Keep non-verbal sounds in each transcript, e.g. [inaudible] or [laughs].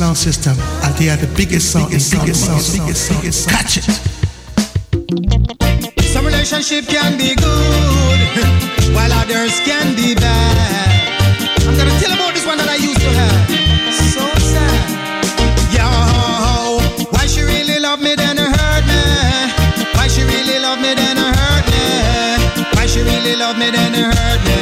sound system, and they are the biggest sound, biggest sound, biggest sound, biggest sound, biggest sound. Catch it. Some relationship can be good, [laughs] while others can be bad. Me then it hurt me?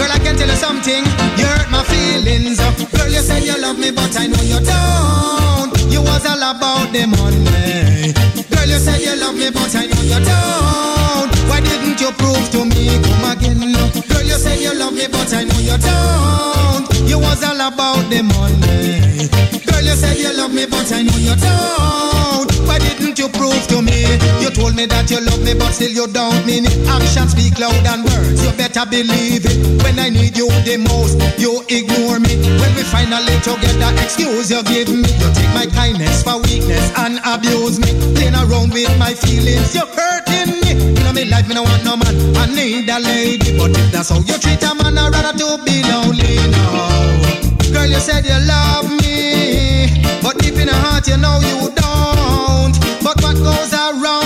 Girl, I can tell you something. You hurt my feelings. Girl, you said you love me, but I know you don't. You was all about the money. Girl, you said you love me, but I know you don't. Why didn't you prove to me? Come again. Girl, you said you love me, but I know you don't. You was all about the money. Girl, you said you love me, but I know you don't. You prove to me? You told me that you love me, but still you don't mean it. Actions speak loud than words. You better believe it. When I need you the most, you ignore me. When we finally together, excuse you give me. You take my kindness for weakness and abuse me. Playing around with my feelings, you're hurting me. You know me life, me no want no man. I need a lady, but if that's how you treat a man, I'd rather to be lonely now. Girl, you said you love me, but deep in the heart, you know you don't. Goes around,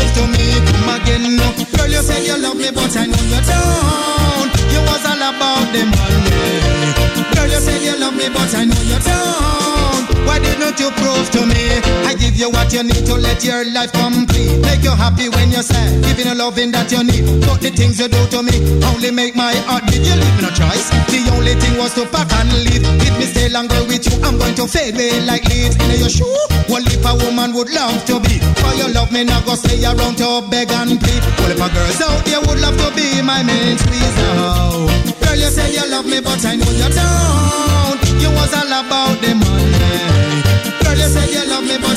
prove to me? Come again, no. Girl, you said you love me, but I know you don't. You was all about the money. Girl, you said you love me, but I know you don't. Why you prove to me? I give you what you need to let your life complete. Make you happy when you're sad, giving you loving that you need. But the things you do to me only make my heart beat. You leave me no choice. The only thing was to pack and leave. If me stay longer with you, I'm going to fade away like leaves in your shoe. Well, if a woman would love to be, for your love me not go stay around to beg and plead. Well, if a girl's out there would love to be my main squeeze now. Girl, you say you love me, but I know you don't. You was all about the money.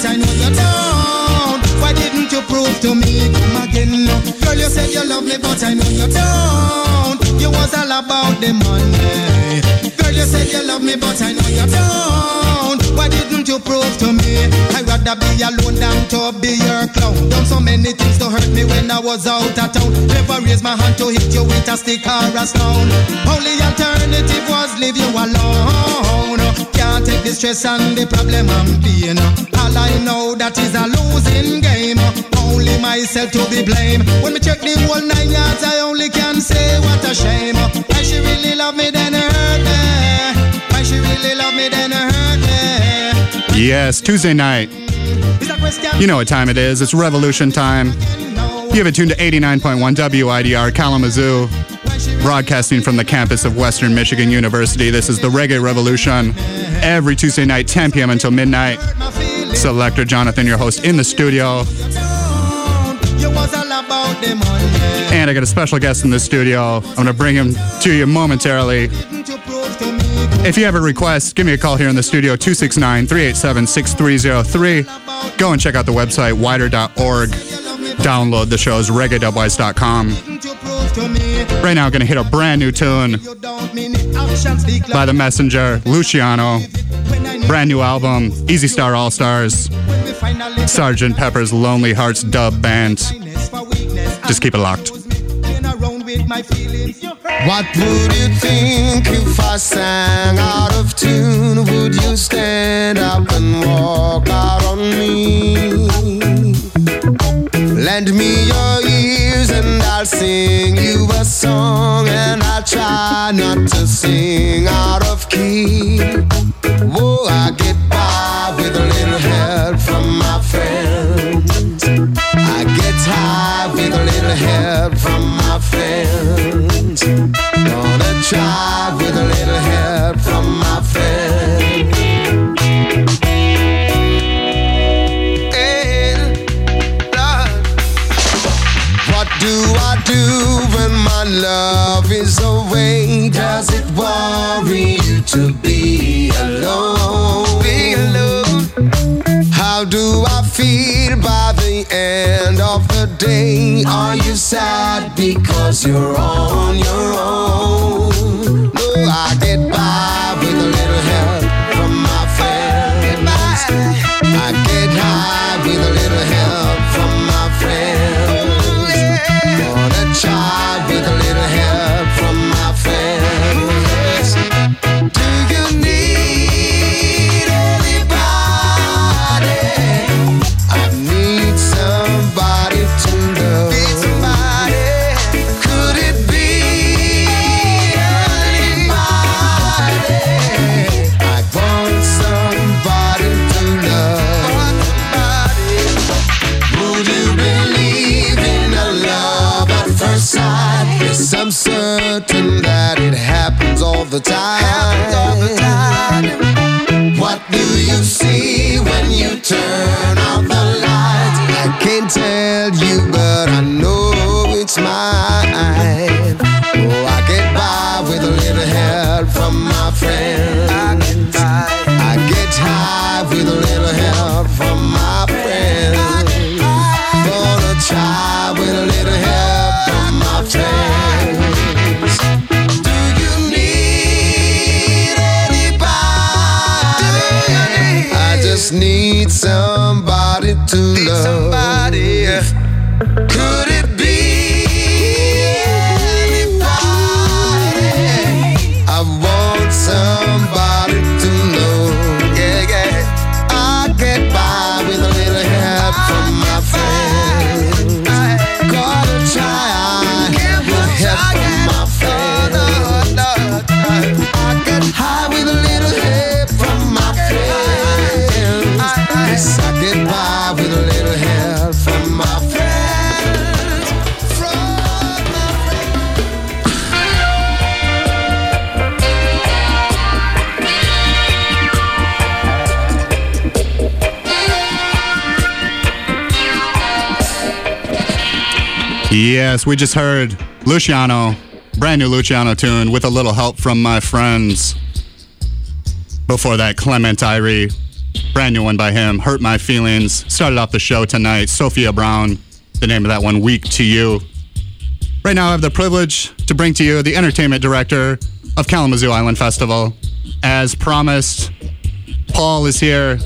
I know you don't. Why didn't you prove to me? Come again. Girl, you said you love me, but I know you don't. You was all about the money. Girl, you said you love me, but I know you don't. Why didn't you prove to me? I'd rather be alone than to be your clown. Done so many things to hurt me when I was out of town. Never raised my hand to hit you with a stick or a stone. Only alternative was leave you alone. Can't take the stress and the problem I'm being. All I know that is a losing game. Only myself to be blamed. When me check the whole nine yards, I only can say what a shame. And she really love me, then hurt me. When she really love me, then hurt me. Yes, Tuesday night. You know what time it is. It's revolution time. You have it tuned to 89.1 WIDR Kalamazoo, broadcasting from the campus of Western Michigan University. This is the Reggae Revolution. Every Tuesday night, 10 p.m. until midnight. Selector Jonathon, your host, in the studio. And I got a special guest in the studio. I'm going to bring him to you momentarily. If you have a request, give me a call here in the studio, 269 387 6303. Go and check out the website, wider.org. Download the shows, reggae.wise.com. Right now, going to hit a brand new tune by The Messenger, Luciano. Brand new album, Easy Star All Stars. Sergeant Pepper's Lonely Hearts Dub Band. Just keep it locked. What would you think if I sang out of tune? Would you stand up and walk out on me? Lend me your ears and I'll sing you a song, and I'll try not to sing out of key. Whoa, I get by with a little help from my friends. I get high with a little help from my. Gonna with a little help from my friends. Hey, Lord. What do I do when my love is away? Does it worry you to be alone? Be alone. How do I feel by the end of the day? Are you sad because you're on your own? I get by with a little help from my friends. I get high turn out the light? I can't tell you, but I know to love. Somebody. Yes, we just heard Luciano, brand new Luciano tune with a little help from my friends. Before that, Clement Irie, brand new one by him, Hurt My Feelings. Started off the show tonight, Sophia Brown, the name of that one, Weak to You. Right now, I have the privilege to bring to you the entertainment director of Kalamazoo Island Festival. As promised, Paul is here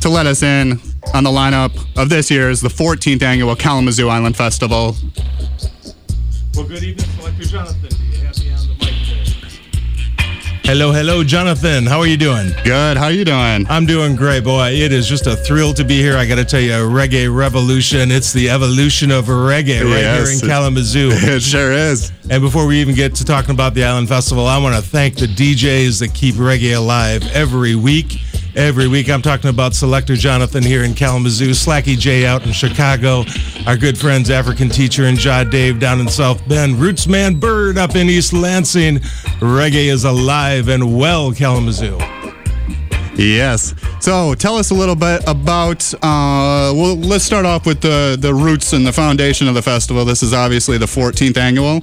to let us in on the lineup of this year's the 14th annual Kalamazoo Island Festival. Well, good evening, Selector Jonathon. Do you have me on the mic there? Hello, hello, Jonathon. How are you doing? Good. How are you doing? I'm doing great, boy. It is just a thrill to be here. I got to tell you, Reggae Revolution. It's the evolution of reggae right Yes. here in Kalamazoo. [laughs] It sure is. And before we even get to talking about the Island Festival, I want to thank the DJs that keep reggae alive every week. Every week, I'm talking about Selector Jonathon here in Kalamazoo, Slacky J out in Chicago, our good friends African Teacher and Ja Dave down in South Bend, Rootsman Bird up in East Lansing. Reggae is alive and well, Kalamazoo. Yes. So tell us a little bit about. Uh, well, let's start off with the the roots and the foundation of the festival. This is obviously the 14th annual.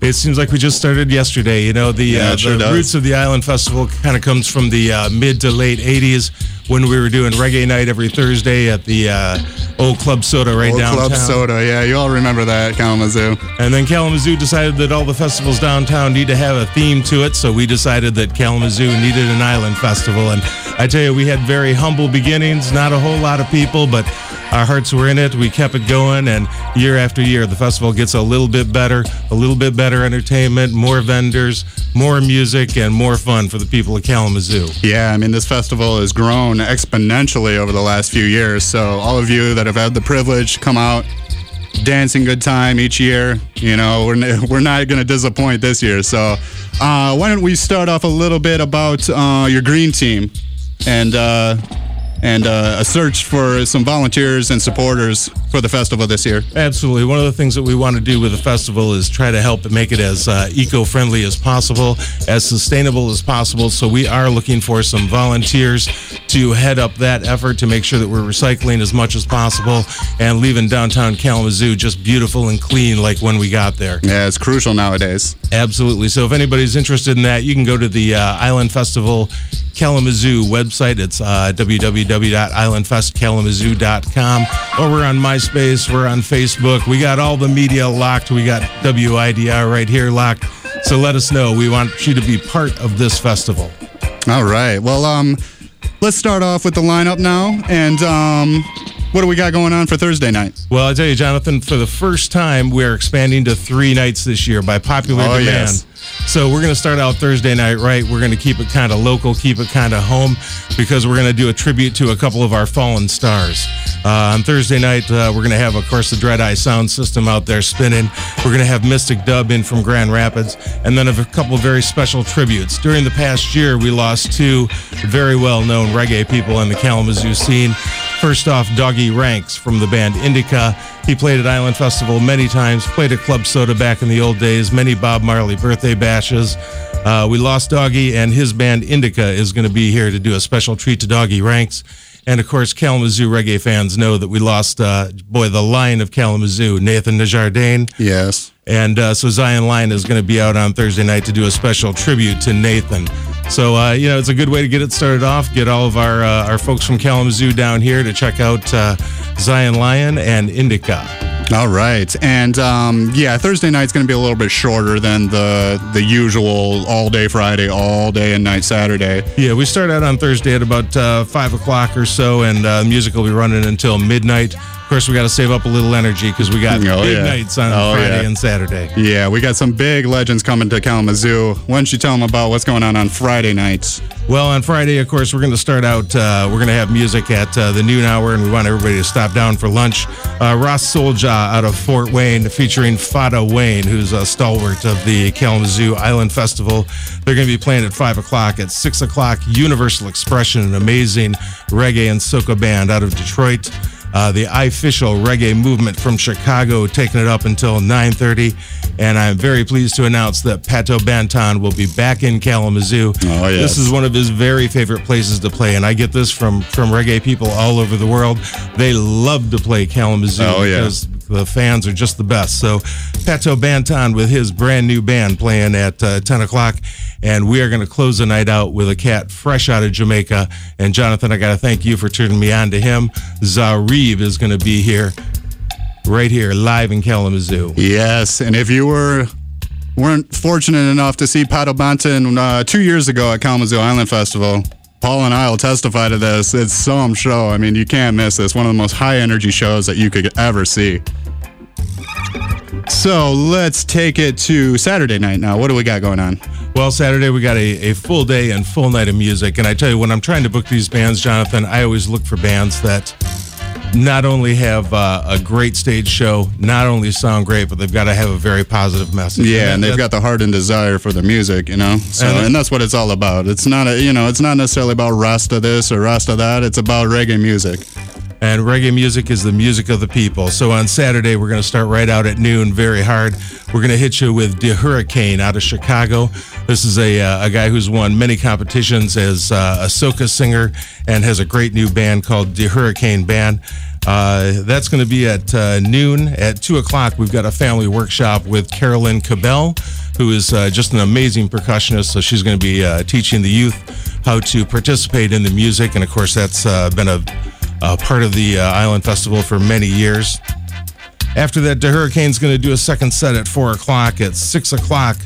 It seems like we just started yesterday. You know, the, Yeah, uh, sure the roots of the Island Festival kind of comes from the uh, mid to late 80s when we were doing reggae night every Thursday at the uh, old Club Soda right Old downtown. Club Soda. Yeah, you all remember that Kalamazoo. And then Kalamazoo decided that all the festivals downtown need to have a theme to it, so we decided that Kalamazoo needed an island festival. And I tell you, we had very humble beginnings, not a whole lot of people, but our hearts were in it. We kept it going, and year after year, the festival gets a little bit better, a little bit better entertainment, more vendors, more music, and more fun for the people of Kalamazoo. Yeah, I mean this festival has grown exponentially over the last few years. So all of you that have had the privilege come out, dancing good time each year. You know, we're we're not going to disappoint this year. So uh, why don't we start off a little bit about uh, your green team and uh, and uh, a search for some volunteers and supporters for the festival this year. Absolutely. One of the things that we want to do with the festival is try to help make it as uh, eco friendly as possible, as sustainable as possible. So we are looking for some volunteers to head up that effort to make sure that we're recycling as much as possible and leaving downtown Kalamazoo just beautiful and clean like when we got there. Yeah, it's crucial nowadays. Absolutely. So if anybody's interested in that, you can go to the uh, Island Festival Kalamazoo website. It's uh, www.islandfestkalamazoo.com. Or we're on MySpace, we're on Facebook. We got all the media locked. We got WIDR right here locked. So let us know. We want you to be part of this festival. All right. Well, um, let's start off with the lineup now. And um, what do we got going on for Thursday night? Well, I tell you, Jonathon, for the first time, we're expanding to three nights this year by popular Oh, demand. yes. So we're going to start out Thursday night, right? We're going to keep it kind of local, keep it kind of home, because we're going to do a tribute to a couple of our fallen stars. Uh, on Thursday night, uh, we're going to have, of course, the Dread Eye sound system out there spinning. We're going to have Mystic Dub in from Grand Rapids, and then a couple of very special tributes. During the past year, we lost two very well-known reggae people in the Kalamazoo scene. First off, Doggy Ranks from the band Indika. He played at Island Festival many times, played at Club Soda back in the old days, many Bob Marley birthday bashes. Uh, we lost Doggy, and his band Indika is going to be here to do a special treat to Doggy Ranks. And of course, Kalamazoo reggae fans know that we lost, uh, boy, the lion of Kalamazoo, Nathan Najardine. Yes. And uh, so Zion Lion is going to be out on Thursday night to do a special tribute to Nathan. So uh, you know, it's a good way to get it started off. Get all of our uh, our folks from Kalamazoo down here to check out uh, Zion Lion and Indika. All right, and um, yeah, Thursday night's going to be a little bit shorter than the the usual all day Friday, all day and night Saturday. Yeah, we start out on Thursday at about uh, five o'clock or so, and uh, music will be running until midnight. Of course, we got to save up a little energy because we got Oh, big yeah. nights on Oh, Friday yeah. and Saturday. Yeah, we got some big legends coming to Kalamazoo. Why don't you tell them about what's going on on Friday nights? Well, on Friday, of course, we're going to start out. Uh, we're going to have music at uh, the noon hour, and we want everybody to stop down for lunch. Uh, Ross Solja out of Fort Wayne, featuring Fada Wayne, who's a stalwart of the Kalamazoo Island Festival. They're going to be playing at 5 o'clock. At 6 o'clock, Universal Expression, an amazing reggae and soca band out of Detroit. Uh, the official reggae movement from Chicago taking it up until 9:30, and I'm very pleased to announce that Pato Banton will be back in Kalamazoo. Oh, yes. This is one of his very favorite places to play, and I get this from from reggae people all over the world. They love to play Kalamazoo Oh, yeah. because The fans are just the best. So, Pato Banton with his brand new band playing at uh, 10 o'clock. And we are going to close the night out with a cat fresh out of Jamaica. And Jonathon, I got to thank you for turning me on to him. Zareb is going to be here, right here, live in Kalamazoo. Yes, and if you were weren't fortunate enough to see Pato Banton uh, two years ago at Kalamazoo Island Festival, Paul and I will testify to this. It's some show. I mean, you can't miss this. One of the most high energy shows that you could ever see. So let's take it to Saturday night now. What do we got going on? Well, Saturday we got a, a full day and full night of music. And I tell you, when I'm trying to book these bands, Jonathon, I always look for bands that not only have uh, a great stage show, not only sound great, but they've got to have a very positive message. Yeah, and they've got the heart and desire for the music, you know. So, And- and that's what it's all about. It's not a, you know, it's not necessarily about Rasta this or Rasta that. It's about reggae music. And reggae music is the music of the people. So on Saturday, we're going to start right out at noon, very hard. We're going to hit you with De Hurricane out of Chicago. This is a, uh, a guy who's won many competitions as uh, a soca singer and has a great new band called The Hurricane Band. Uh, that's going to be at uh, noon. At 2 o'clock, we've got a family workshop with Carolyn Cabell, who is uh, just an amazing percussionist. So she's going to be uh, teaching the youth how to participate in the music. And of course, that's uh, been a uh, part of the uh, Island Festival for many years. After that, the Hurricane's going to do a second set at 4 o'clock. At 6 o'clock,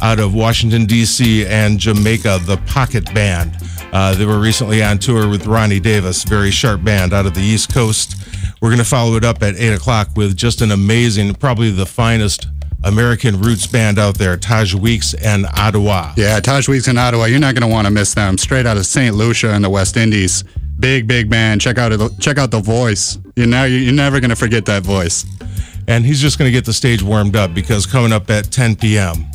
out of Washington, D.C. and Jamaica, the Pocket Band. Uh, they were recently on tour with Ronnie Davis, very sharp band out of the East Coast. We're going to follow it up at 8 o'clock with just an amazing, probably the finest American roots band out there, Taj Weeks and Adowa. Yeah, Taj Weeks and Adowa. You're not going to want to miss them. Straight out of St. Lucia in the West Indies. Big, big band. Check out. Check out the voice. You know, you're never going to forget that voice. And he's just going to get the stage warmed up because coming up at 10 p.m.,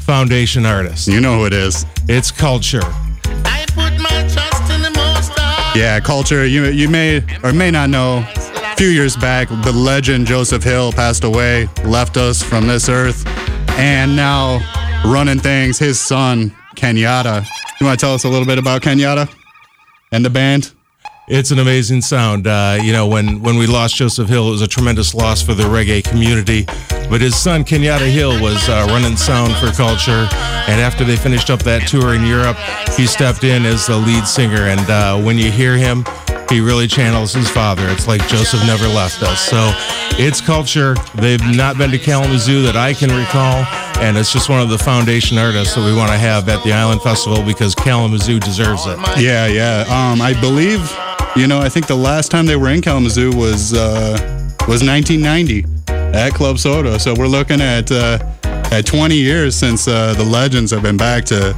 Foundation Artist. You know who it is. It's Culture. I put my trust in the most. Yeah, culture. You you may or may not know. A few years back, the legend Joseph Hill passed away, left us from this earth, and now running things. His son Kenyatta. You want to tell us a little bit about Kenyatta and the band? It's an amazing sound. Uh, you know, when, when we lost Joseph Hill, it was a tremendous loss for the reggae community. But his son, Kenyatta Hill, was uh, running sound for culture. And after they finished up that tour in Europe, he stepped in as the lead singer. And uh, when you hear him, he really channels his father. It's like Joseph never left us. So it's culture. They've not been to Kalamazoo that I can recall. And it's just one of the foundation artists that we want to have at the Island Festival because Kalamazoo deserves it. Yeah, yeah. Um, I believe, you know, I think the last time they were in Kalamazoo was uh, was 1990 at Club Soda. So we're looking at uh, at 20 years since uh, the legends have been back to.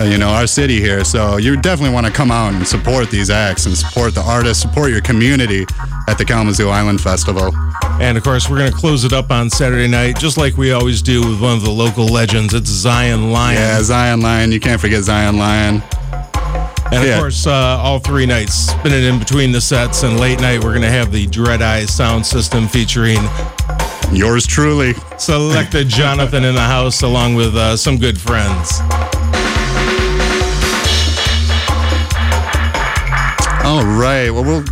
Uh, you know our city here, so you definitely want to come out and support these acts and support the artists, support your community at the Kalamazoo Island Festival. And of course, we're going to close it up on Saturday night, just like we always do with one of the local legends. It's Zion Lion. Yeah, Zion Lion, you can't forget Zion Lion. and of course, uh, all three nights, spinning in between the sets. And late night, we're going to have the Dread Eye sound system featuring Yours truly. Selector Jonathon in the house, along with uh, some good friends. All right. Well, we'll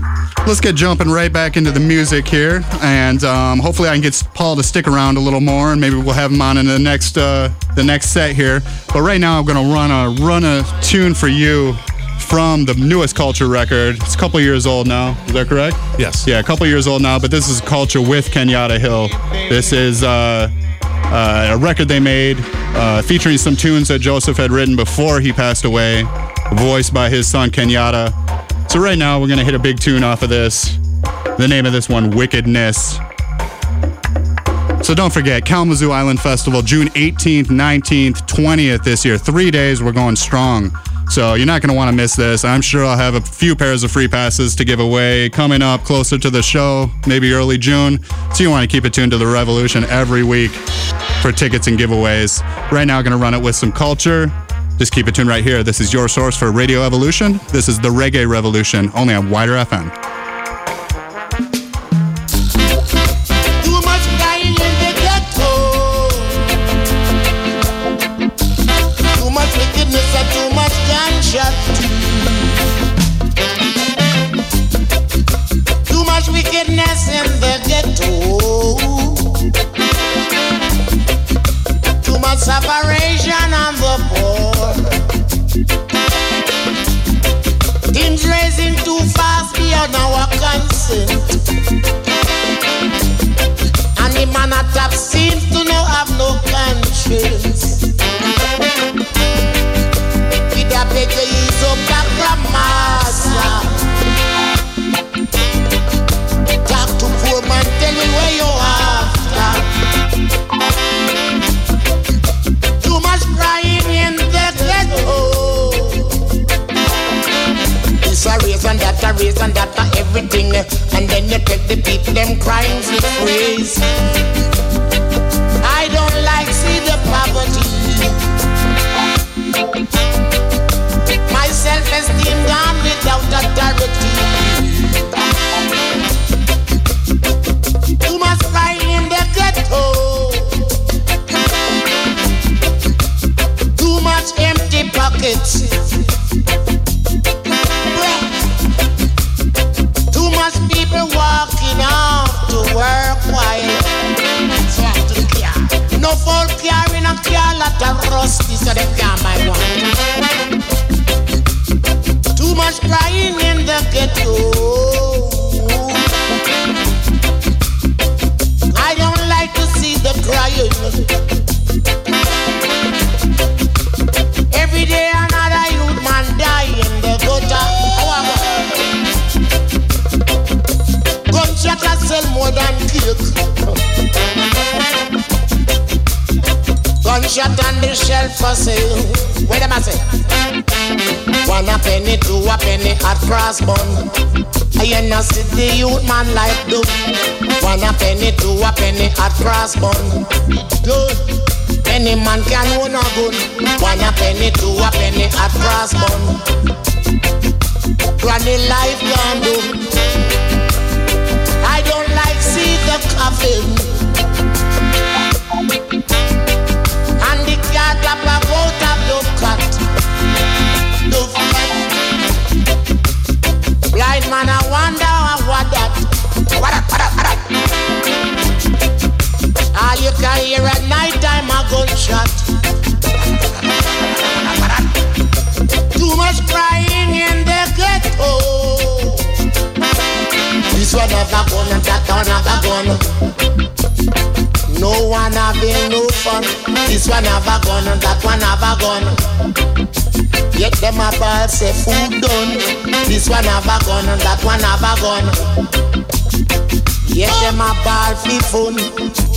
let's get jumping right back into the music here, and um, hopefully I can get Paul to stick around a little more, and maybe we'll have him on in the next uh, the next set here. But right now I'm gonna run a run a tune for you from the newest Culture record. It's a couple years old now. Is that correct? Yes. Yeah, a couple years old now. But this is Culture with Kenyatta Hill. This is. Uh, uh, a record they made uh, featuring some tunes that Joseph had written before he passed away, voiced by his son Kenyatta. So right now we're gonna hit a big tune off of this. The name of this one, Wickedness. So don't forget, Kalamazoo Island Festival, June 18th, 19th, 20th this year. Three days, we're going strong. So you're not going to want to miss this. I'm sure I'll have a few pairs of free passes to give away coming up closer to the show, maybe early June. So you want to keep it tuned to the Revolution every week for tickets and giveaways. Right now, going to run it with some culture. Just keep it tuned right here. This is your source for Radio Evolution. This is the Reggae Revolution, only on Wider FM. separation of the poor. things raising too fast beyond our consent. And the man at top seems to no have no conscience. With a bigger use of a reason that for everything. And then you take the people, them crimes it ways. I don't like see the poverty. So. Too much crying in the ghetto. Gunshot on the shelf for sale. Wait a minute. One a penny, two a penny at cross bun. I ain't see the youth man like do. One a penny, two a penny at cross bun. Good. Any man can own a gun. One a penny, two a penny at cross bun. Granny life gone do. I don't like see the coffin. About a the cut. Blind man, I wonder what that. What what what. All you can hear at night time a gunshot. Too much crying in the ghetto. This one have a gun and that one have a gun. No one having no fun. This one have a gun and that one have a gun. Yet them a ball say food done. This one have a gun and that one have a gun. Yet them a ball fi fun.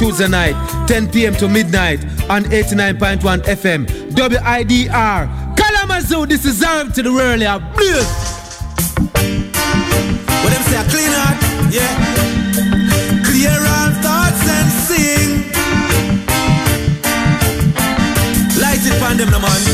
Tuesday night, 10 p.m. to midnight on 89.1 FM. WIDR. Kalamazoo, this is Arm to the world. Yeah. What them say, a clean heart, yeah. Clear all thoughts and sing. Light it on them, no man.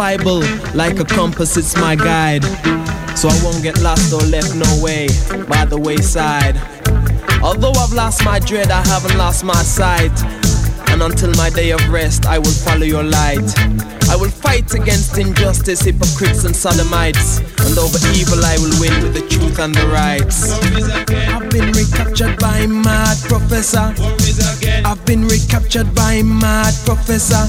Bible, like a compass, it's my guide. So I won't get lost or left no way by the wayside. Although I've lost my dread, I haven't lost my sight. And until my day of rest, I will follow your light. I will fight against injustice, hypocrites, and sodomites. And over evil, I will win with the truth and the rights. I've been recaptured by mad professor. I've been recaptured by mad professor.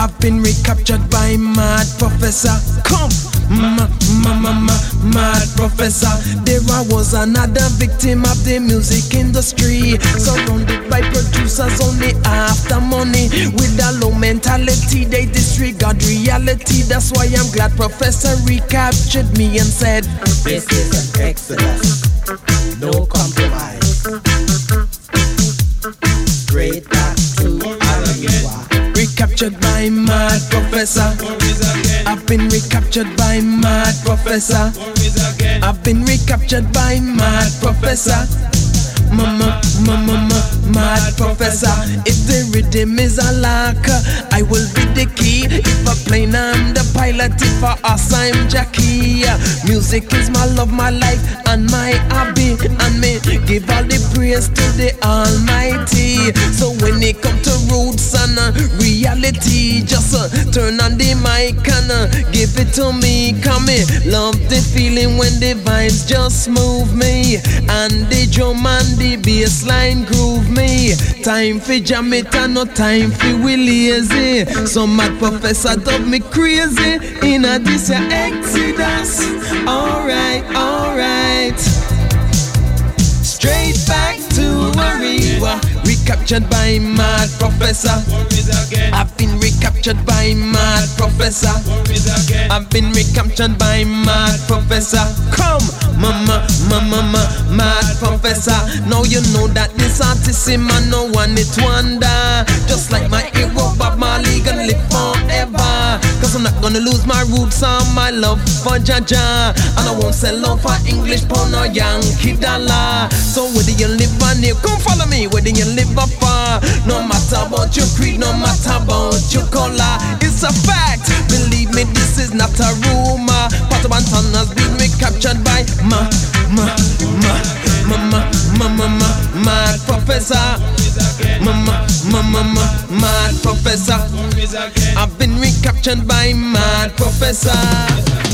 I've been recaptured by mad professor. Come, ma, ma, ma, ma, mad professor. There I was another victim of the music industry. Surrounded by producers only after money. With a low mentality, they disregard reality. That's why I'm glad Professor recaptured me and said, This is an exodus, professor. I've been recaptured by mad professor. Mama, mama, mama, mad professor. If the rhythm is a lock, I will be the key. If I plane, I'm the pilot. If I us, I'm Jackie. Music is my love, my life, and my hobby. And me give all the praise to the turn on the mic and uh, give it to me. Come me love the feeling when the vibes just move me, and the drum and the bass line groove me. Time for jam it and no time for we lazy. Some mad professor dub me crazy in a this year exodus. Alright, alright. Straight back to Mariwa, recaptured by mad professor. Recaptured by mad professor. I've been recaptured by mad professor. Come, mama, mama, mama, mad professor. Now you know that this artist man no one it wonder. Just like my hero Bob Marley gonna live forever. Cause I'm not gonna lose my roots or my love for Jaja And I won't sell out for English pound or Yankee dollar So whether you live or near, come follow me Whether you live or far No matter about your creed, no matter about your color It's a fact, believe me this is not a rumor Pato Banton has been recaptured by my, my, my, my, my, my, my, my, my, my professor Mama, mama, mama, mad professor. I've been recaptured by mad professor.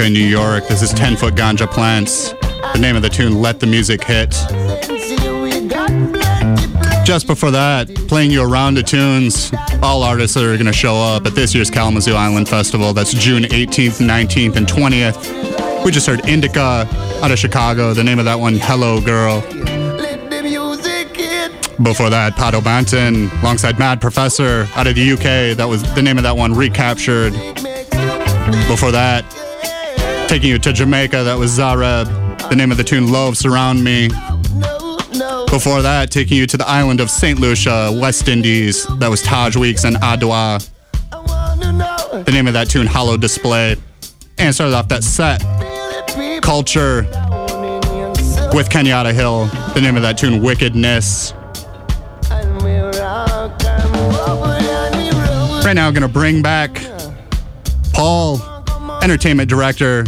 New York. This is 10 Foot Ganja Plants. The name of the tune, Let the Music Hit. Just before that, playing you a round of tunes. All artists that are going to show up at this year's Kalamazoo Island Festival. That's June 18th, 19th, and 20th. We just heard Indika out of Chicago. The name of that one, Hello Girl. Before that, Pato Banton alongside Mad Professor out of the UK. That was the name of that one, Recaptured. Before that, taking you to Jamaica, that was Zareb. The name of the tune, Love Surround Me. Before that, taking you to the island of St. Lucia, West Indies. That was Taj Weeks and Adowa. The name of that tune, Hollow Display. And started off that set, Culture, with Kenyatta Hill. The name of that tune, Wickedness. Right now, I'm going to bring back Paul, entertainment director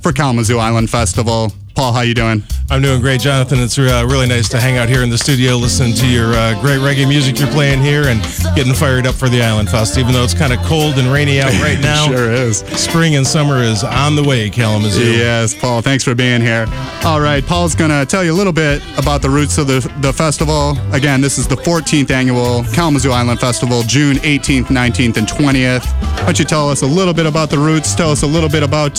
for Kalamazoo Island Festival. Paul, how you doing? I'm doing great, Jonathon. It's uh, really nice to hang out here in the studio, listen to your uh, great reggae music you're playing here, and getting fired up for the Island Fest. Even though it's kind of cold and rainy out [laughs] right now, sure is. Spring and summer is on the way, Kalamazoo. Yes, Paul. Thanks for being here. All right, Paul's gonna tell you a little bit about the roots of the the festival. Again, this is the 14th annual Kalamazoo Island Festival, June 18th, 19th, and 20th. Why don't you tell us a little bit about the roots? Tell us a little bit about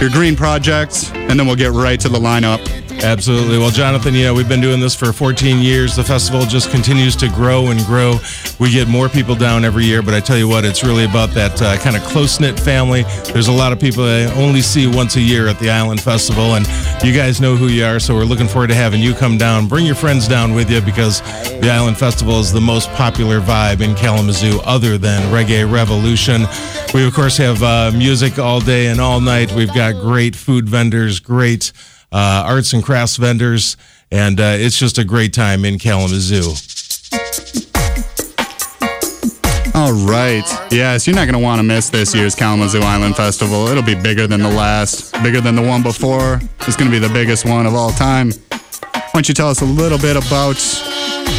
your green projects, and then we'll get right to the lineup. Absolutely. Well, Jonathon, you know, we've been doing this for 14 years. The festival just continues to grow and grow. We get more people down every year, but I tell you what, it's really about that uh, kind of close knit family. There's a lot of people I only see once a year at the Island Festival, and you guys know who you are, so we're looking forward to having you come down. Bring your friends down with you because the Island Festival is the most popular vibe in Kalamazoo other than Reggae Revolution. We, of course, have uh, music all day and all night. We've got great food vendors, great uh, arts and crafts vendors, and uh, it's just a great time in Kalamazoo. All right. Yes, you're not going to want to miss this year's Kalamazoo Island Festival. It'll be bigger than the last, bigger than the one before. It's going to be the biggest one of all time. Why don't you tell us a little bit about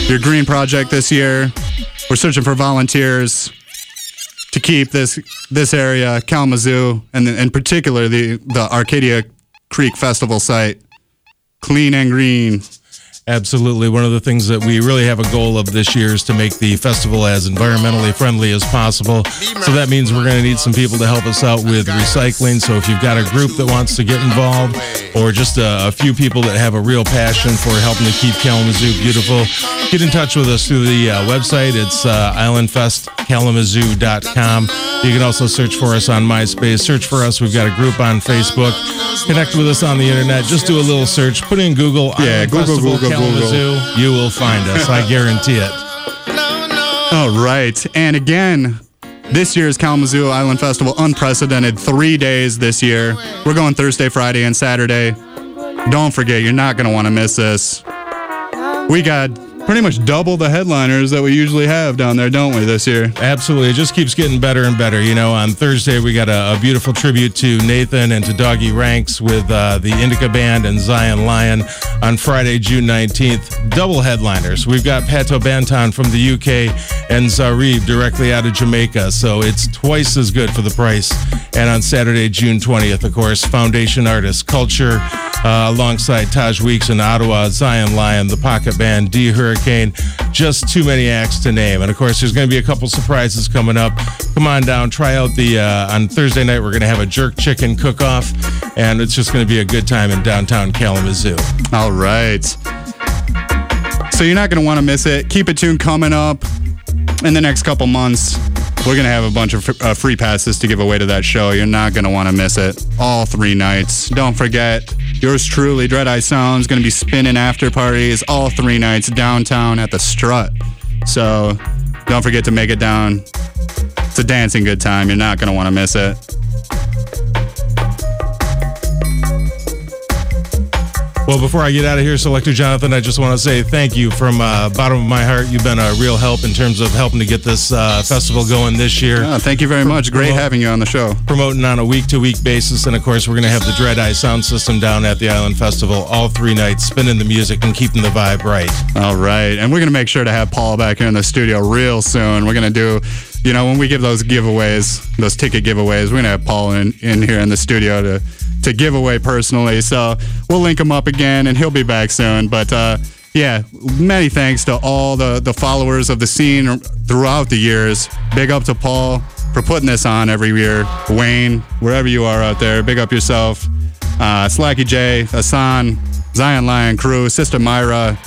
your green project this year? We're searching for volunteers to keep this this area, Kalamazoo, and in particular the the Arcadia Creek Festival site clean and green. Absolutely. One of the things that we really have a goal of this year is to make the festival as environmentally friendly as possible. So that means we're going to need some people to help us out with recycling. So if you've got a group that wants to get involved or just a, a few people that have a real passion for helping to keep Kalamazoo beautiful, get in touch with us through the uh, website. It's uh, islandfestkalamazoo.com. You can also search for us on MySpace. Search for us. We've got a group on Facebook. Connect with us on the internet. Just do a little search. Put in Google. Yeah, Google, Festival Google, Kalamazoo. You will find us. I guarantee it. All right. And again, this year's Kalamazoo Island Festival, unprecedented three days this year. We're going Thursday, Friday, and Saturday. Don't forget, you're not going to want to miss this. We got pretty much double the headliners that we usually have down there, don't we, this year? Absolutely. It just keeps getting better and better. You know, on Thursday, we got a, a beautiful tribute to Nathan and to Doggy Ranks with uh, the Indika Band and Zion Lion. On Friday, June 19th, double headliners. We've got Pato Banton from the UK and Zareb directly out of Jamaica. So it's twice as good for the price. And on Saturday, June 20th, of course, Foundation Artists Culture uh, alongside Taj Weeks in Adowa, Zion Lion, the Pocket Band, D Hurricane. Just too many acts to name. And of course, there's going to be a couple surprises coming up. Come on down, try out the, uh, on Thursday night, we're going to have a jerk chicken cook off. And it's just going to be a good time in downtown Kalamazoo. All right. So you're not going to want to miss it. Keep it tuned coming up in the next couple months. We're going to have a bunch of uh, free passes to give away to that show. You're not going to want to miss it. All three nights. Don't forget, yours truly, Dread Eye Sounds, going to be spinning after parties all three nights downtown at the Strut. So don't forget to make it down. It's a dancing good time. You're not going to want to miss it. Well, before I get out of here, Selector Jonathon, I just want to say thank you from uh, bottom of my heart. You've been a real help in terms of helping to get this uh, festival going this year. Oh, thank you very much. Great having you on the show. Promoting on a week to week basis. And of course, we're going to have the Dread Eye sound system down at the Island Festival all three nights, spinning the music and keeping the vibe right. All right. And we're going to make sure to have Paul back here in the studio real soon. We're going to do you know, when we give those giveaways, those ticket giveaways, we're gonna have Paul in, in here in the studio to to give away personally. So we'll link him up again, and he'll be back soon. But uh, yeah, many thanks to all the the followers of the scene throughout the years. Big up to Paul for putting this on every year. Wayne, wherever you are out there, big up yourself. Uh, Slacky J, Asan, Zion Lion Crew, Sister Myra,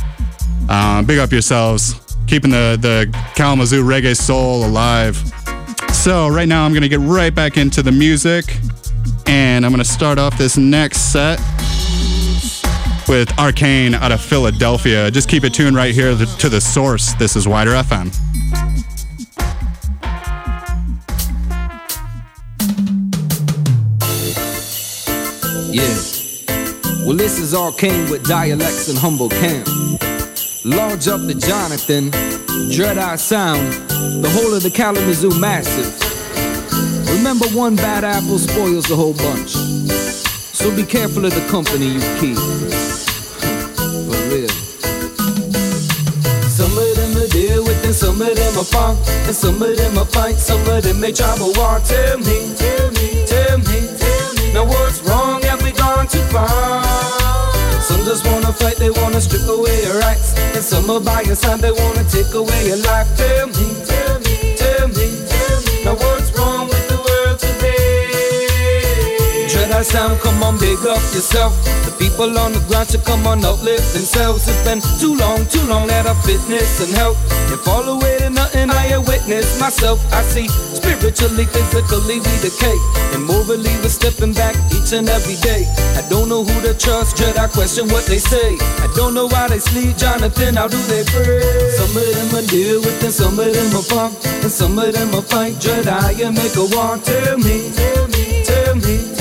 uh, big up yourselves, keeping the, the Kalamazoo reggae soul alive. So, right now, I'm going to get right back into the music, and I'm going to start off this next set with Arcane out of Philadelphia. Just keep it tuned right here to the source. This is Wider FM. Yeah. Well, this is Arcane with dialects and humble camp. Large up the Jonathon, Dread Eye Sound, the whole of the Kalamazoo Massive. Remember, one bad apple spoils the whole bunch. So be careful of the company you keep. [laughs] For real. Some of them are deal with and some of them are funk, and some of them are fight, some of them may travel war. Tell me, tell me, tell me, tell me. Now what's wrong? Have we gone too far? Some just wanna fight, they wanna strip away your rights, and some are by your side, they wanna take away your life. Tell me, tell me, tell me, tell me. Now what's Eye Sound, come on, big up yourself. The people on the ground should come on, uplift themselves. It's been too long, too long that our fitness and health. If all the way to nothing, I a witness myself. I see spiritually, physically, we decay. And morally, we're stepping back each and every day. I don't know who to trust, dread, I question what they say. I don't know why they sleep, Jonathon, how do they pray? Some of them are deal with, and some of them are funk, and some of them are fight, dread, I make a war. Tell me, tell me, tell me.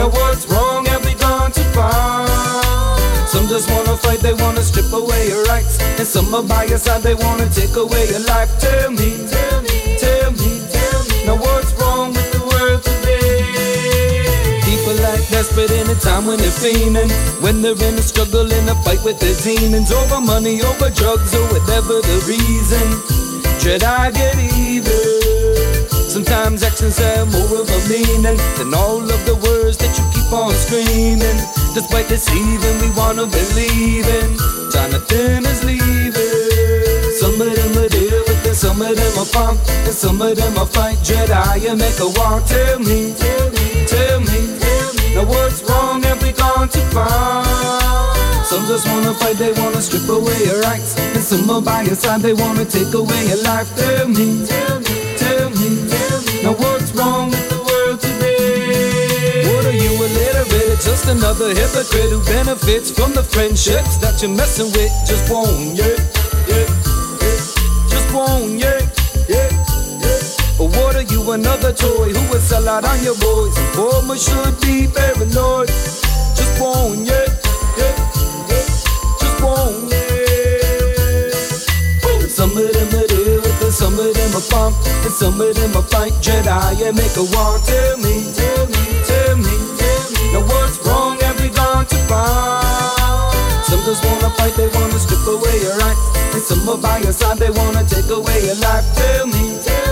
Now what's wrong? Have we gone too far? Some just wanna fight, they wanna strip away your rights. And some are by your side, they wanna take away your life. Tell me, tell me, tell me, tell me. Now what's wrong with the world today? People like desperate in a time when they're fiending. When they're in a struggle, in a fight with their demons. Over money, over drugs, or whatever the reason. Should I get even. Sometimes actions have more of a meaning than all of the words that you keep on screaming. Despite deceiving, we wanna believe in. Jonathon is leaving. Some of them are deal with it, some of them are funk, and some of them are fight. Dread I and make a war. Tell me, tell me, tell me, tell me. Now what's wrong? Have we gone too far? Some just wanna fight, they wanna strip away your rights. And some are by your side, they wanna take away your life. Tell me, tell me, Now what's wrong with the world today? What are you illiterate? Just another hypocrite who benefits from the friendships that you're messing with. Just won't, yeah, yeah, yeah. Just won't, yeah, yeah. Or what are you, another toy who will sell out on your boys? Informers should be paranoid. Just won't, yeah, yeah, yeah. Just won't, yeah. Some of them some of them are funk, and some of them are fight Jedi and make a war. Tell me, tell me, tell me, tell me. Now what's wrong? Have we gone too far? Some just wanna fight, they wanna strip away your rights, and some are by your side, they wanna take away your life. Tell me, tell me,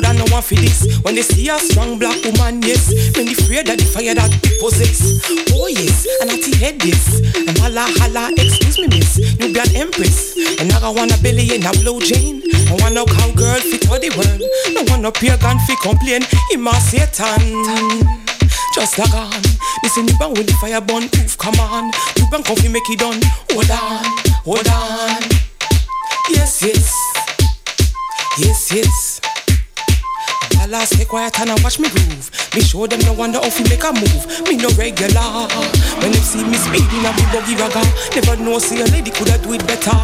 road and no one for this. When they see a strong black woman, yes. When they afraid that the fire that they possess. Oh yes, and I head this. And holla holla, excuse me miss. Nubian empress. And I got one a belly and a blow Jane. I want no cowgirl fit all the world. No one no gun fi complain. Him a Satan. Just like on. Listen, you bang with the fire burn proof. Come on, you bang coffee make it done. Hold on, hold on. Yes, yes, yes, yes. Y'all stay quiet and I watch me groove. Me show them no wonder if we make a move. Me no regular. When they see me speeding, I be buggy ragga. Never know see a lady coulda do it better.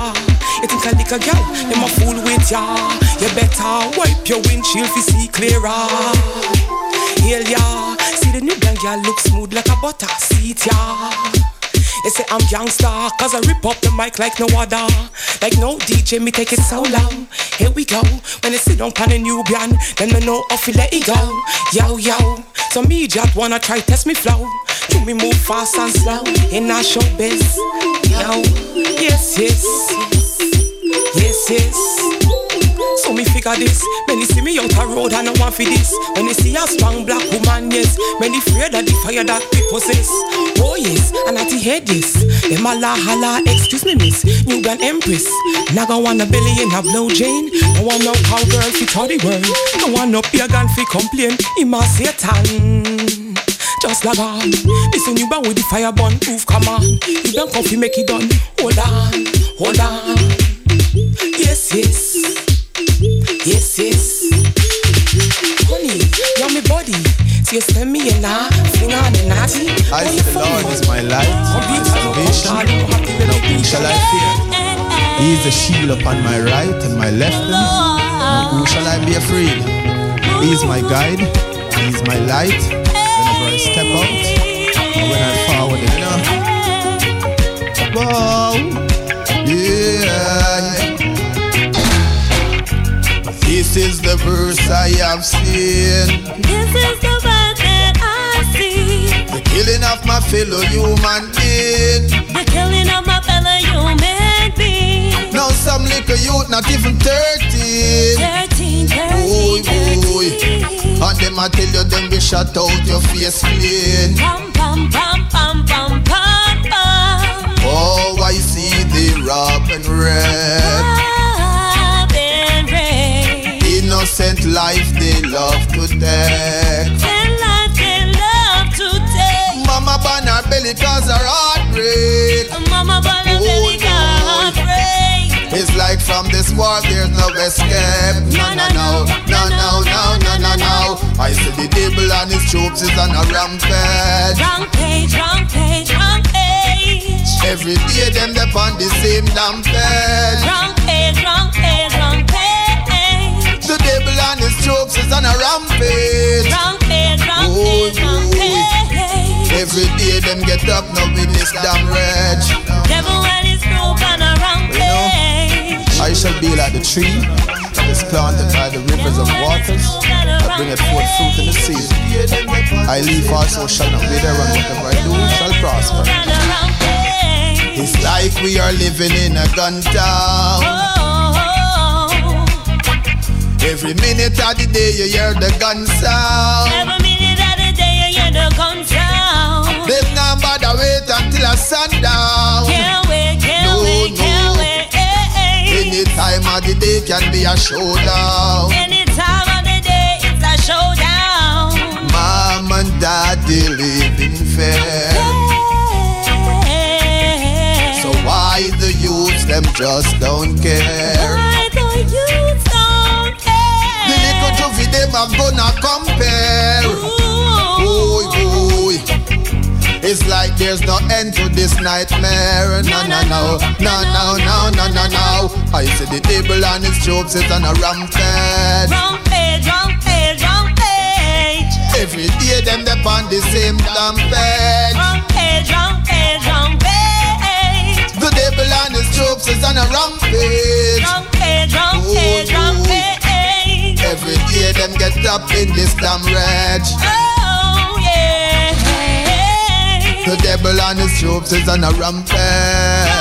You think I lick a girl? Them a fool with ya. You better wipe your windshield fi see clearer. Hail ya. See the new girl look smooth like a butter seat ya. They say I'm gangsta Cause I rip up the mic like no other. Like no DJ, me take it so long. Here we go. When they sit down on a Nubian Then they know off let it go. Yo, yo. So me just wanna try test me flow. Do me move fast and slow In our showbiz. Yo. Yes, yes. Yes, yes so me figure this. Many see me out a road and no one for this. When they see a strong black woman, yes. Many fear that the fire that we possess. Oh yes, and at head yes Them a la holla, excuse me miss. Nubian empress. Naga want a belly and a blow Jane No one no cowgirl fit the world. No one no pagan fi complain. Him a Satan. Just like on. Listen you bang with the fire burn proof come on. You don't come make it done. Hold on, hold on. Yes, yes Yes, yes. Honey, you're my body. So you send me a nah, fling on the naughty. I see the Lord is my light, my salvation. Whom shall I fear? He is a shield upon my right and my left. Now who shall I be afraid? He is my guide. He is my light. Whenever I step out, and when I forward, you know. Whoa, yeah. This is the verse I have seen. This is the verse that I see. The killing of my fellow human being. The killing of my fellow human being. Now some little youth not even 13. 13, 13, Boy, boy. 13. And them I tell you them be shut out your face clean. Pum, pum, pum, pum, pum, pum, pum. Oh, I see the rob and red. Oh, Innocent life they love to take. And life they love to take. Mama ban her belly cause her heart break. Mama bought a Oh, belly Lord. break. It's like from this war there's no escape. No, no, no, no, no, no, no, no, no. I see the devil and his troops is on a rampage. Wrong page, wrong page, wrong page. Every day them on the same damn page. Wrong page, troops is on a rampage. Wrong page, wrong Oh, page, wrong oh. page. Every day them get up now with this damn rage. Devil and his group on a wrong page. I shall be like the tree that is planted by the rivers of waters that bringeth forth fruit in the season. I leave also shall not wither, and whatever I do shall prosper. On a wrong page. It's like we are living in a gun town. Every minute of the day you hear the gun sound. every minute of the day you hear the gun sound. Them not bother wait until a sundown. Can't wait, can't No, wait, can't wait. eh, eh. Any time of the day can be a showdown. Any time of the day it's a showdown. Mom and daddy live in fear. So why the youths them just don't care? Care? trophy them have gonna compare. Boy, boy. It's like there's no end to this nightmare. No, no, no, no, no, no, no, no, no. I see the devil and his troops is on a rampage. Wrong page, wrong page, wrong page. Every day them they on the same damn page. Wrong page, wrong page, wrong page. The devil and his troops is on a rampage. Wrong page, wrong Oh, page, wrong oh. page. Every day them get up in this damn rage. Oh yeah. The devil and his troops is on a rampage.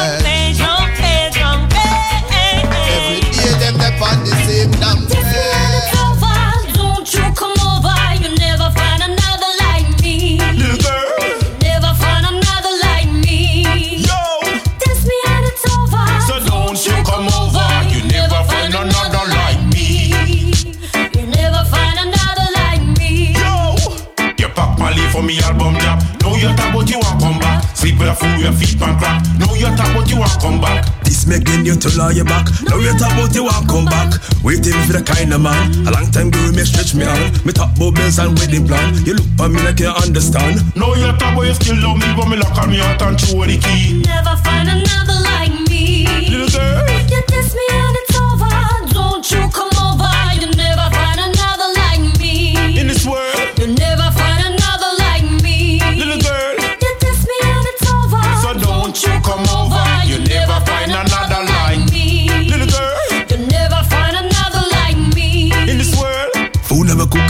Me album drop. Now you talk about you want come back. Sleep with a fool, your feet pan crack. Now you talk about you want come back. This making you to lie your back. Now you talk about you want come back. Waiting for the kind of man. A long time girl me stretch me on. Me talk about bills and wedding plan. You look at me like you understand. Now you talk about you still love me, but me lock on me out and throw the key. Never find another like me. Little girl, You test me and it's over. Don't you come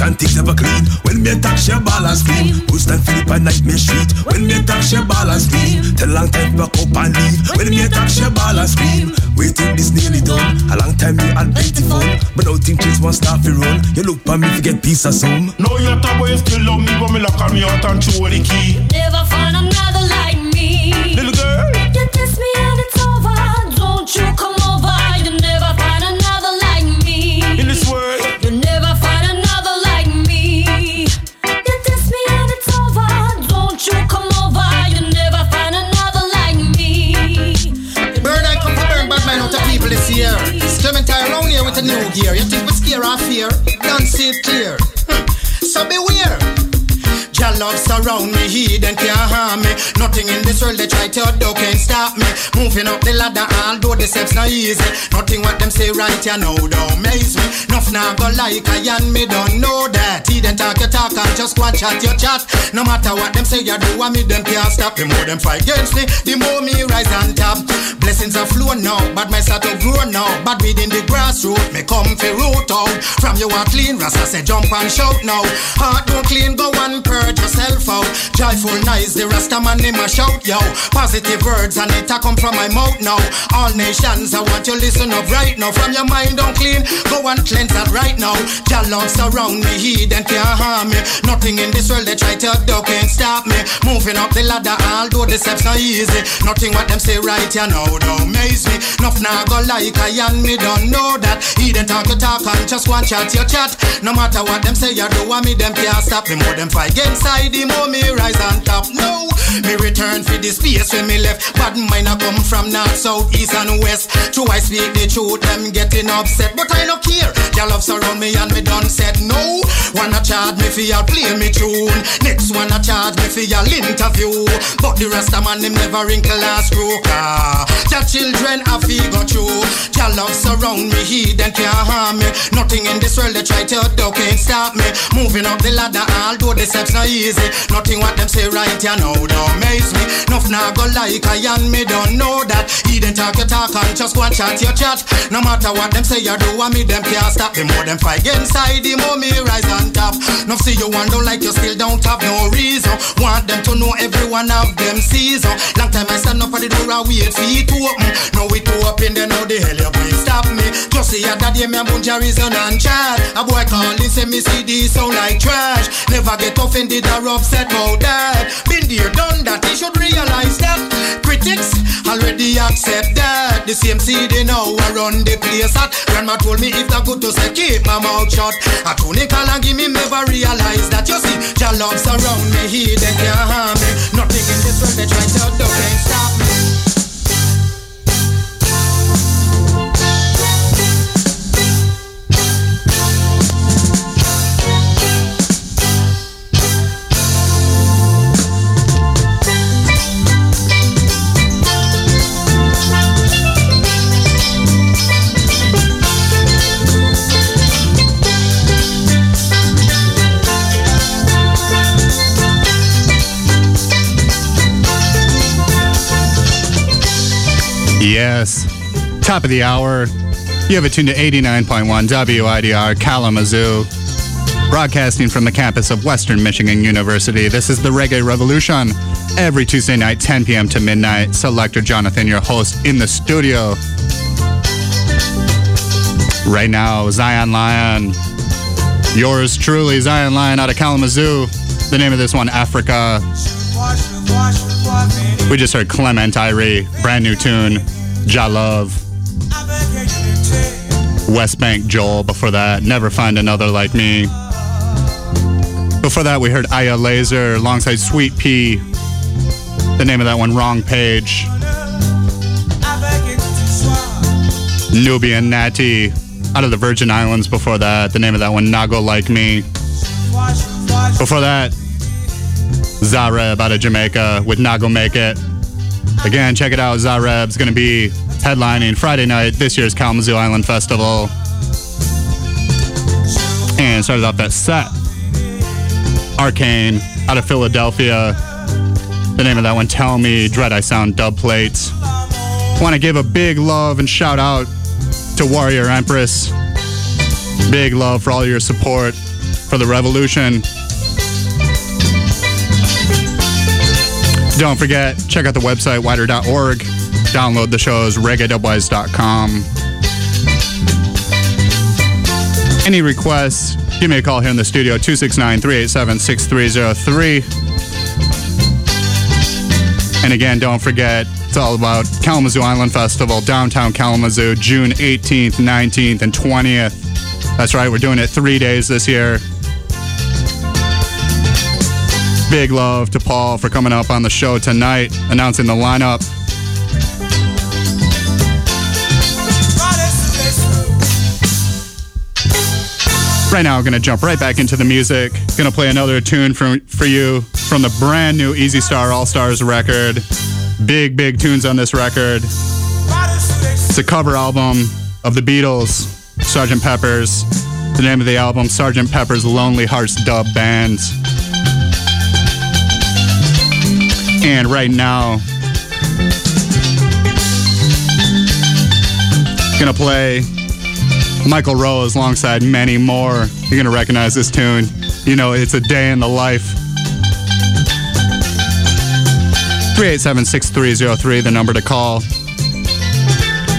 and things never clean. When me attack she ball and scream. Who's stand Philip and Nightmare Street? When me attack she ball and scream. Tell long time back up and leave. When me attack she ball and scream. Waiting this nearly done. A long time me had plenty fun. But now think things won't start to run. You look at me to get piece of some. Now you talk about you still love me, but me lock on me out and throw the key. Never year. Clement Irie around here with a new gear. You think we scare or fear? Don't see it clear. [laughs] So beware. Love surround me, he then can't harm me. Nothing in this world they try to do can stop me. Moving up the ladder, although the steps not easy. Nothing what them say right, you know, don't amaze me. Nuff now go like I and me don't know that. He then talk, you talk, and just go and chat your chat. No matter what them say you do, I me them can't stop. The more them fight against me, the more me rise on top. Blessings are flowing now, but my start to grow now. But within the grassroots, me come fi root out. From you are clean, Rasta say jump and shout now. Heart don't clean, go one out. Joyful nice, the Rasta man him a shout yo. Positive words and it a come from my mouth now. All nations, I want you listen up right now. From your mind don't clean, go and cleanse that right now. Jah love surround me, he then can't harm me. Nothing in this world they try to do can't stop me. Moving up the ladder, although the steps not easy. Nothing what them say right, you know, don't amaze me. Nuff nah go like I and me don't know that. He then talk to talk and just one chat your chat. No matter what them say, you do want me, them can't stop. me. more them fight inside, the more me rise on top. No, me return for the space when me left. But mine a come from north, south, east and west. True, I speak the truth, them getting upset. But I no care. Your love surround me and me done said no. Wanna charge me for your play me tune. Next one a charge me for your interview. But the rest of man them never wrinkle screw. Ah, the children a fi go through. Your love surround me, he then can't harm me. Nothing in this world they try to do can't stop me. Moving up the ladder, although the steps not easy. Nothing what them say right, you know, don't amaze me. Nuff nah go like I and me don't know that. He then talk your talk and just go and chat your chat. No matter what them say, you do, I me them can't stop. The more them fight inside, the more me rise on top. Nuff see you don't like you still don't have no reason. Want them to know everyone of them season. Long time I stand up at the door, I wait for it to open. Now it open, then how the hell you going stop me? Just see other day me a bunch of reason and chat. A boy calling say me CD sound like trash. Never get offended or upset about that. Been there, done that. He should realize that. Critics already accept that. The same CD now I run the place at. Grandma told me if that good to say keep my mouth shut. A tunic and give me never realize that. You see, your love surround me, he they can't harm me. Nothing in this world they try to do can't stop me. Yes. Top of the hour. You have it tuned to 89.1 WIDR Kalamazoo. Broadcasting from the campus of Western Michigan University. This is the Reggae Revolution. Every Tuesday night, 10 p.m. to midnight. Selector Jonathon, your host, in the studio. Right now, Zion Lion. Yours truly, Zion Lion out of Kalamazoo. The name of this one, Africa. We just heard Clement Irie, brand new tune, Jah Love. Westbank Joel before that, Never Find Another Like Me. Before that, we heard Iyah Lazer alongside Sweet P. The name of that one, Wrong Page. Nubian Natty out of the Virgin Islands before that. The name of that one, Nah Go Like Me. Before that, Zareb out of Jamaica with Nah Go Make It. Again, check it out. Zareb's going to be headlining Friday night this year's Kalamazoo Island Festival. And started off that set. Arcane out of Philadelphia. The name of that one, Tell Me, Dread I Sound dub plate. Want to give a big love and shout out to Warrior Empress. Big love for all your support for the revolution. Don't forget, check out the website, WIDR.org. Download the shows, reggae.wise.com. Any requests, give me a call here in the studio, 269 387 6303. And again, don't forget, it's all about Kalamazoo Island Festival, downtown Kalamazoo, June 18th, 19th, and 20th. That's right, we're doing it three days this year. Big love to Paul for coming up on the show tonight, announcing the lineup. Right now, I'm going to jump right back into the music. Going to play another tune from, for you from the brand new Easy Star All Stars record. Big, big tunes on this record. It's a cover album of the Beatles, Sgt. Pepper's. The name of the album, Sgt. Pepper's Lonely Hearts Dub Band. And right now, gonna play Michael Rose alongside Menny Moore. You're gonna recognize this tune. You know, it's a day in the life. 387-6303, the number to call.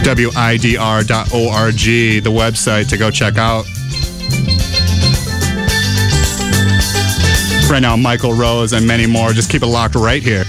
WIDR.org, the website to go check out. Right now, Michael Rose and Menny Moore. Just keep it locked right here.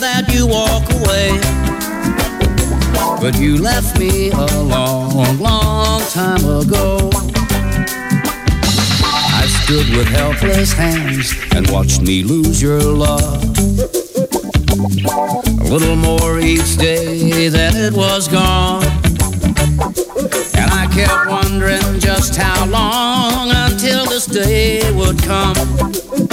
that you walk away. But you left me a long, long time ago. I stood with helpless hands and watched me lose your love. A little more each day that it was gone. And I kept wondering just how long until this day would come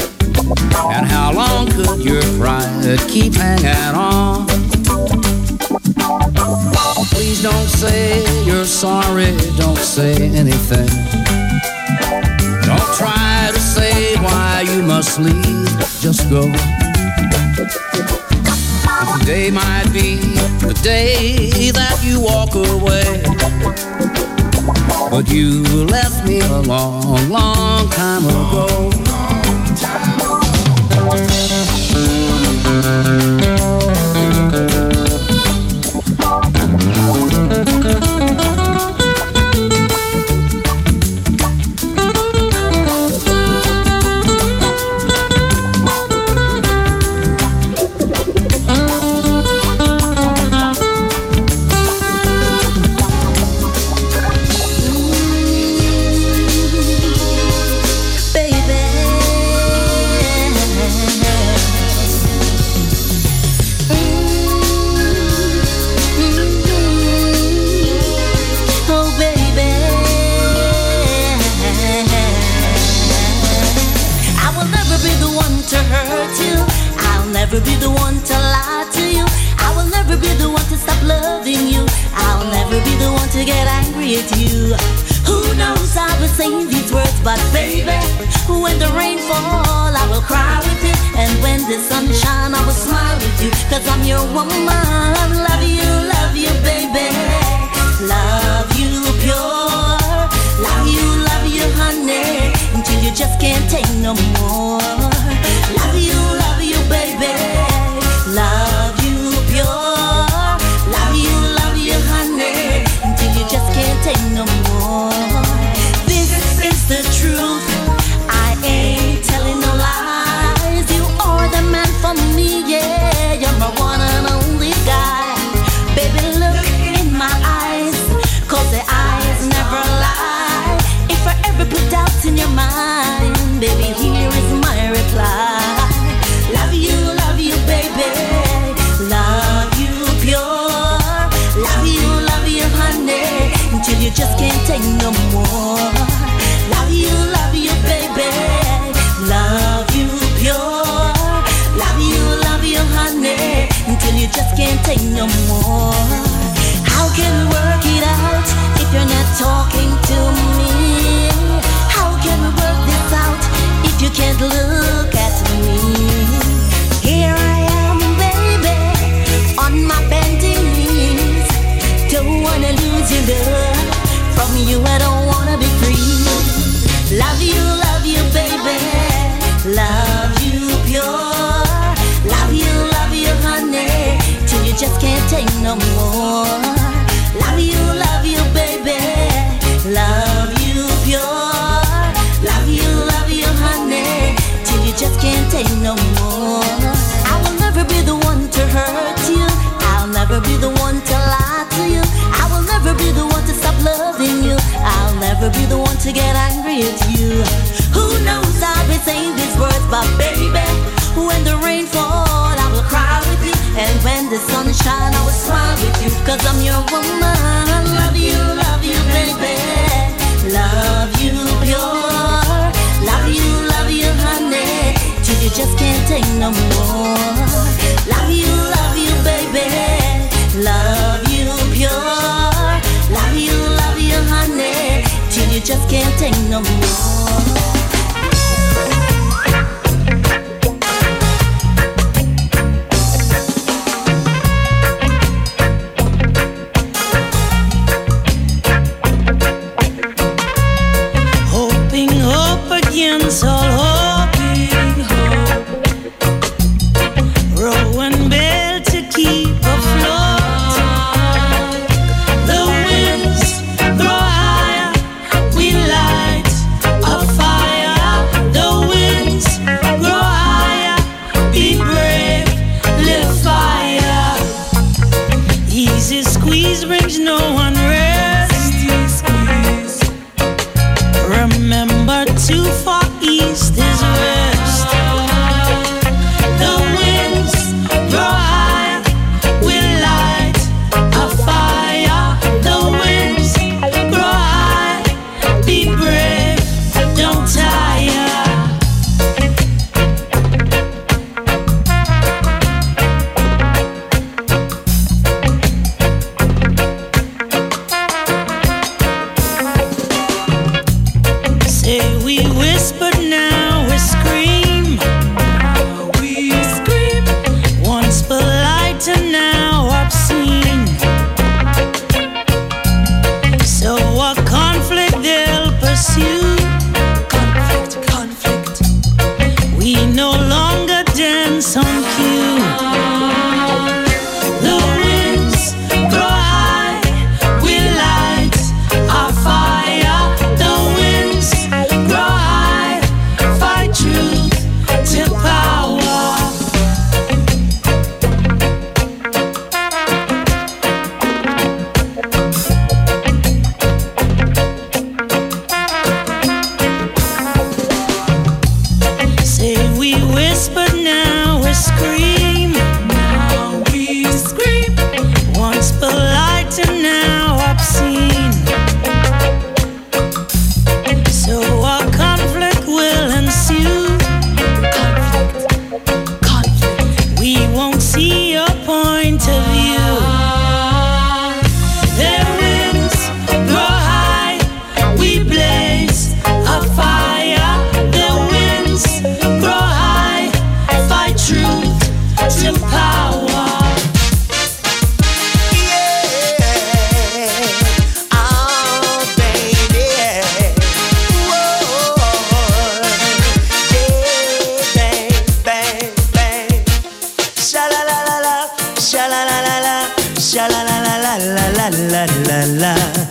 and how long could your pride keep hanging on? Please don't say you're sorry, don't say anything. Don't try to say why you must leave, just go. Today might be the day that you walk away. But you left me a long, long time ago. Thank you. to get angry at you. Who knows I'll be saying these words, but baby, when the rain falls, I will cry with you. And when the sun shines, I will smile with you. Cause I'm your woman. Love you, love you, baby. Love you pure. Love you, love you, honey. Till you just can't take no more. Love you, love you, baby. Love just can't take no more. la la la la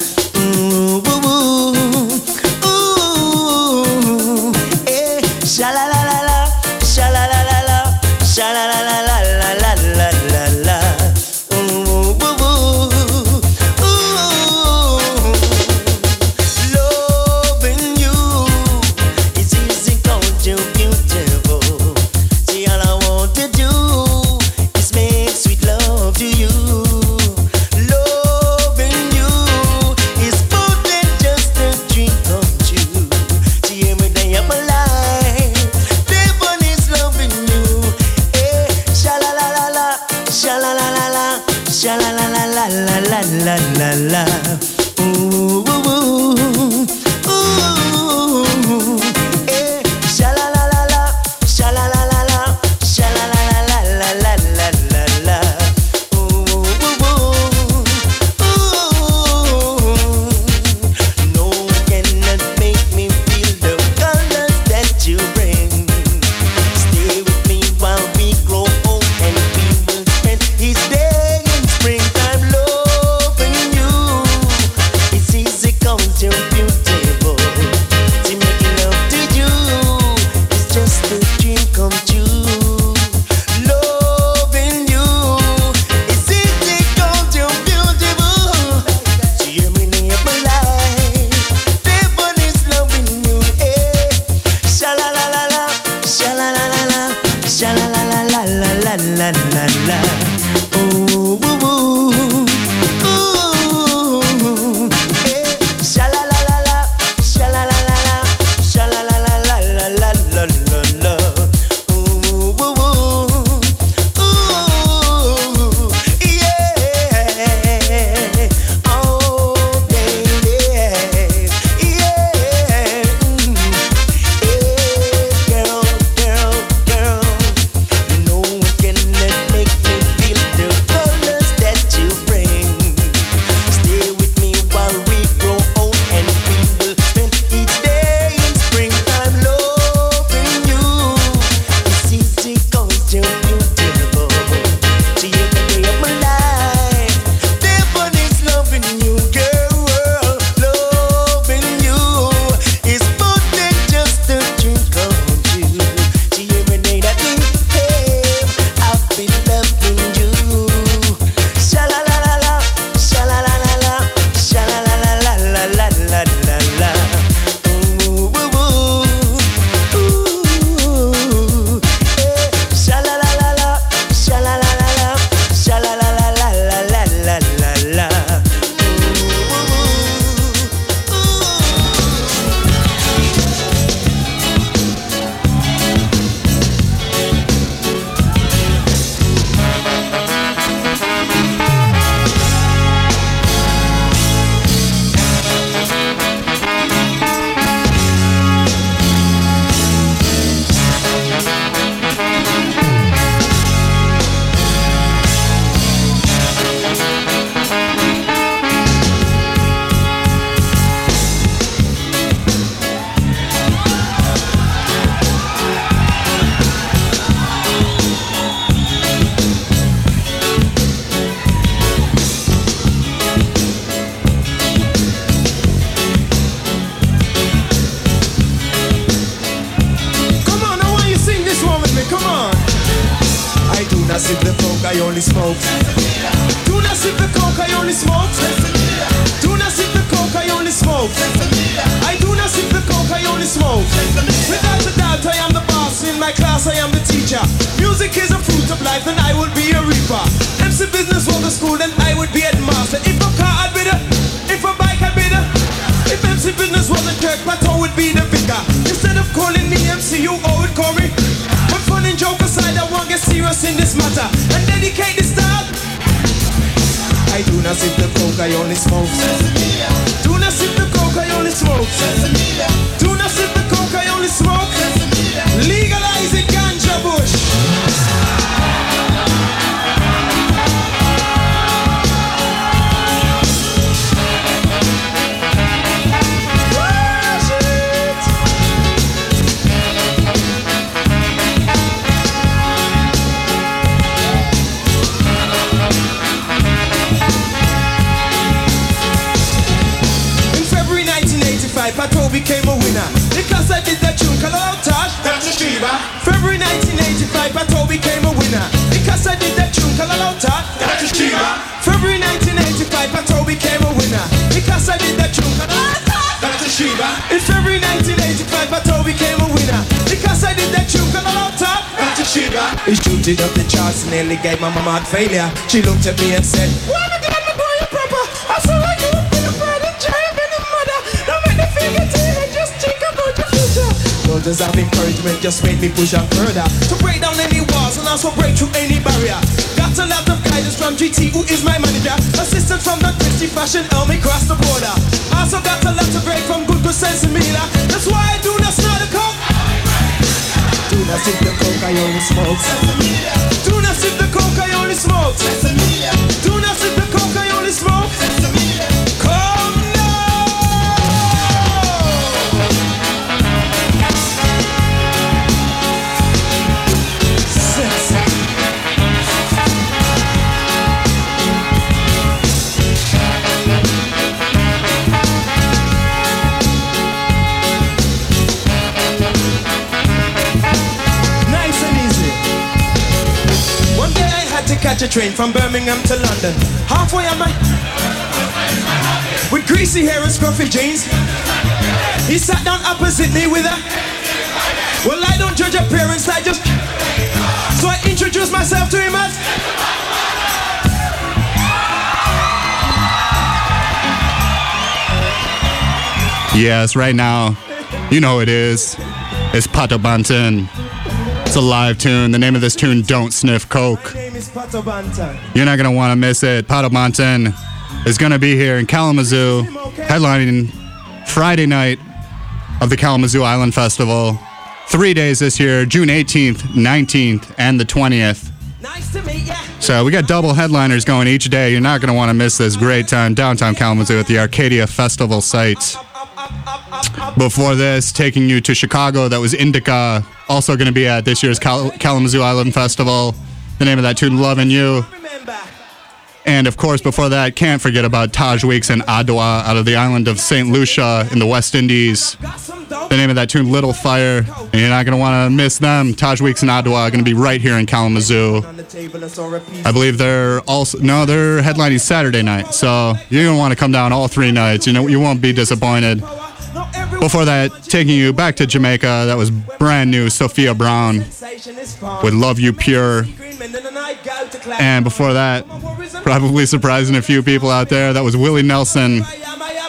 heart failure. She looked at me and said, Why am I boy proper? I saw like you been a father, child, and a mother. Don't make the figure and just think about the future. Of encouragement just made me push on further to break down any walls and also break through any barrier. Got a lot of guidance from GT, who is my manager. Assistance from the Christy Fashion, help me cross the border. Also got a lot to break from good sense and. That's why I do not snort the coke. Do not sip the coke, I only smoke. Do smoke. Catch a train from Birmingham to London. Halfway am I? With greasy hair and scruffy jeans. He sat down opposite me with a. Well, I don't judge appearance, I just. So I introduced myself to him as. Yes, right now, you know it is. It's Pato Banton. It's a live tune. The name of this tune, Don't Sniff Coke. You're not going to want to miss it. Pato Banton is going to be here in Kalamazoo, headlining Friday night of the Kalamazoo Island Festival. Three days this year, June 18th, 19th, and the 20th. Nice to meet ya. So we got double headliners going each day. You're not going to want to miss this great time downtown Kalamazoo at the Arcadia Festival site. Before this, taking you to Chicago, that was Indika, also going to be at this year's Kal- Kalamazoo Island Festival. The name of that tune, Loving You. And of course, before that, can't forget about Taj Weeks and Adowa out of the island of St. Lucia in the West Indies. The name of that tune, Little Fire. And you're not going to want to miss them. Taj Weeks and Adowa are going to be right here in Kalamazoo. I believe they're also no, they're headlining Saturday night, so you're gonna want to come down all three nights. You know, you won't be disappointed. Before that, taking you back to Jamaica, that was brand new Sophia Brown with "Love You Pure," and before that, probably surprising a few people out there, that was Willie Nelson.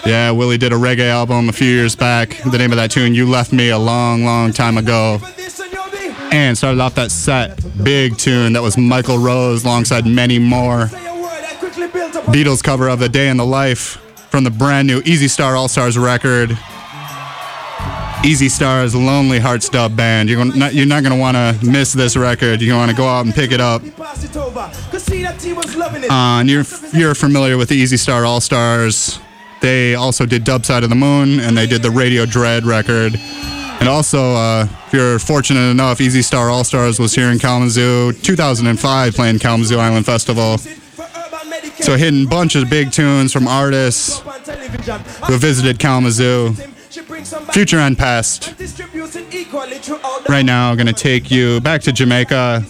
Yeah, Willie did a reggae album a few years back. The name of that tune, "You Left Me a Long, Long Time Ago." And started off that set, big tune that was Michael Rose alongside Menny Moore. Beatles cover of The Day in the Life from the brand new Easy Star All Stars record. Easy Star's Lonely Hearts Dub Band. You're, not, you're not going to want to miss this record. You're going to go out and pick it up. Uh, and you're, you're familiar with the Easy Star All Stars. They also did Dub Side of the Moon and they did the Radio Dread record. And also, uh, if you're fortunate enough, Easy Star All Stars was here in Kalamazoo 2005 playing Kalamazoo Island Festival. So hitting bunch of big tunes from artists who visited Kalamazoo, future and past. Right now, I'm going to take you back to Jamaica.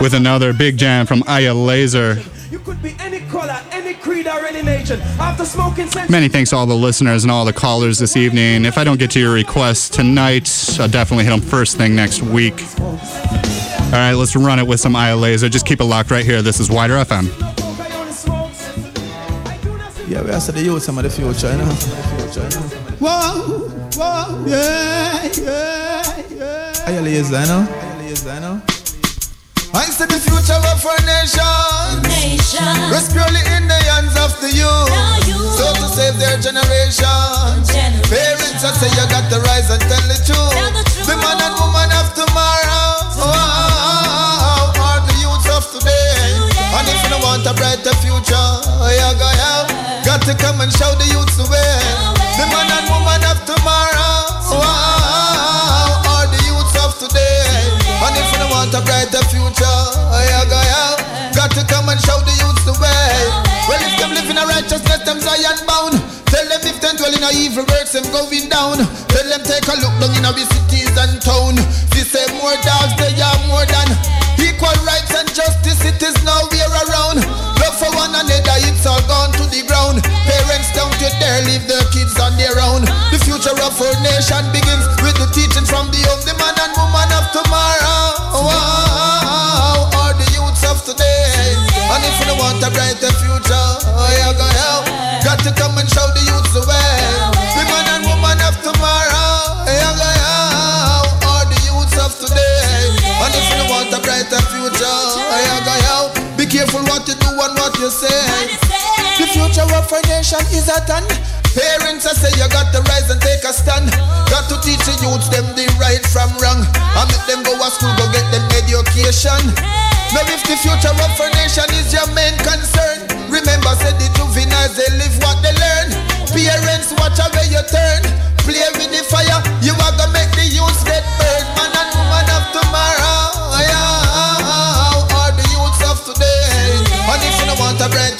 with another big jam from Iyah Lazer. Many thanks to all the listeners and all the callers this evening. If I don't get to your request tonight, I'll definitely hit them first thing next week. All right, let's run it with some Iyah Lazer. Just keep it locked right here. This is WIDR FM. Yeah, we asked the youth some of the future, you know. Whoa, whoa, yeah, yeah, yeah. Are you lazy, know? Are you lazy, know? I see the future of our nation. Nation. Rests purely in the hands of the youth. So to save their generation. Parents, I say you got to rise and tell the truth. The man and woman of tomorrow. Oh, are the youths of today. And if you don't want a brighter future, yeah, go out. Got to come and show the youths the way. The man and woman of tomorrow. Oh, are the youths of today. And if you want a brighter future, yeah, out. Got to come and show the youths the way. Well, if them live in a righteousness, them Zion bound. Tell them if them dwell in a evil works, them going down. Tell them take a look down in our cities and town. They say more dogs, they are more than equal rights and justice. It is nowhere around. Love for one another, it's all gone to the ground. Dare leave their kids on their own. The future of our nation begins with the teaching from the home, the man and woman of tomorrow. Wow, are the youths of today. And if you want a brighter future, oh yeah, go help. Got to come and show the youths the way. The man and woman of tomorrow, yeah, go help. Are the youths of today. And if you want a brighter future, oh yeah, go help. Be careful what you do and what you say. The future of our nation is at hand. Parents, I say you got to rise and take a stand. Got to teach the youths them the right from wrong. I make them go to school, go get them education. Now if the future of our nation is your main concern, remember say the juveniles they live what they learn. Parents, watch where you turn. Play with the fire, you are gonna make the youths get burned. Man and woman of tomorrow, yeah, are the youths of today. And if you don't want a brighter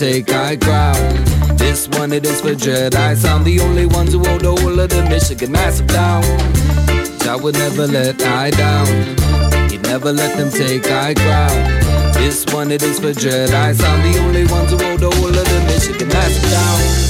take, I crown. This one it is for Jedi's. I'm the only ones who hold the whole of the Michigan massive down. I would never let I down. He'd never let them take, I crown. This one it is for Jedi's. I'm the only ones who hold the whole of the Michigan massive down.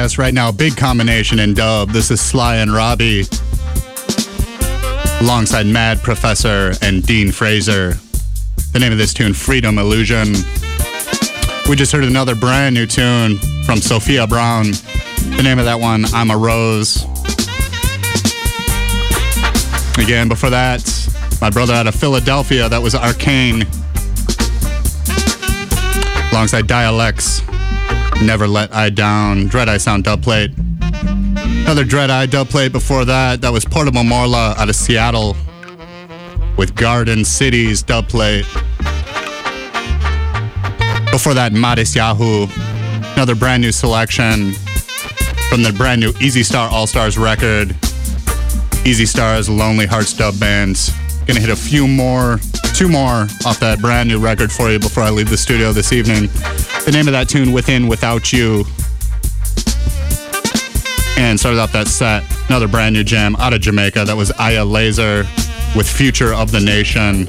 Right now, big combination in dub. This is Sly and Robbie alongside Mad Professor and Dean Fraser. The name of this tune, Freedom Illusion. We just heard another brand new tune from Sophia Brown. The name of that one, I'm a Rose. Again, before that, my brother out of Philadelphia, that was Arcane. Alongside Dialects, Never Let I Down, Dread Eye Sound dubplate. Another Dread Eye dubplate before that, that was Portable Morla out of Seattle with Garden Cities dubplate. Before that, Matisyahu, another brand new selection from the brand new Easy Star All Stars record. Easy Stars Lonely Hearts dub band. Gonna hit a few more, two more off that brand new record for you before I leave the studio this evening. The name of that tune, Within Without You. And started off that set, another brand new jam out of Jamaica. That was Iyah Lazer with Future of the Nation.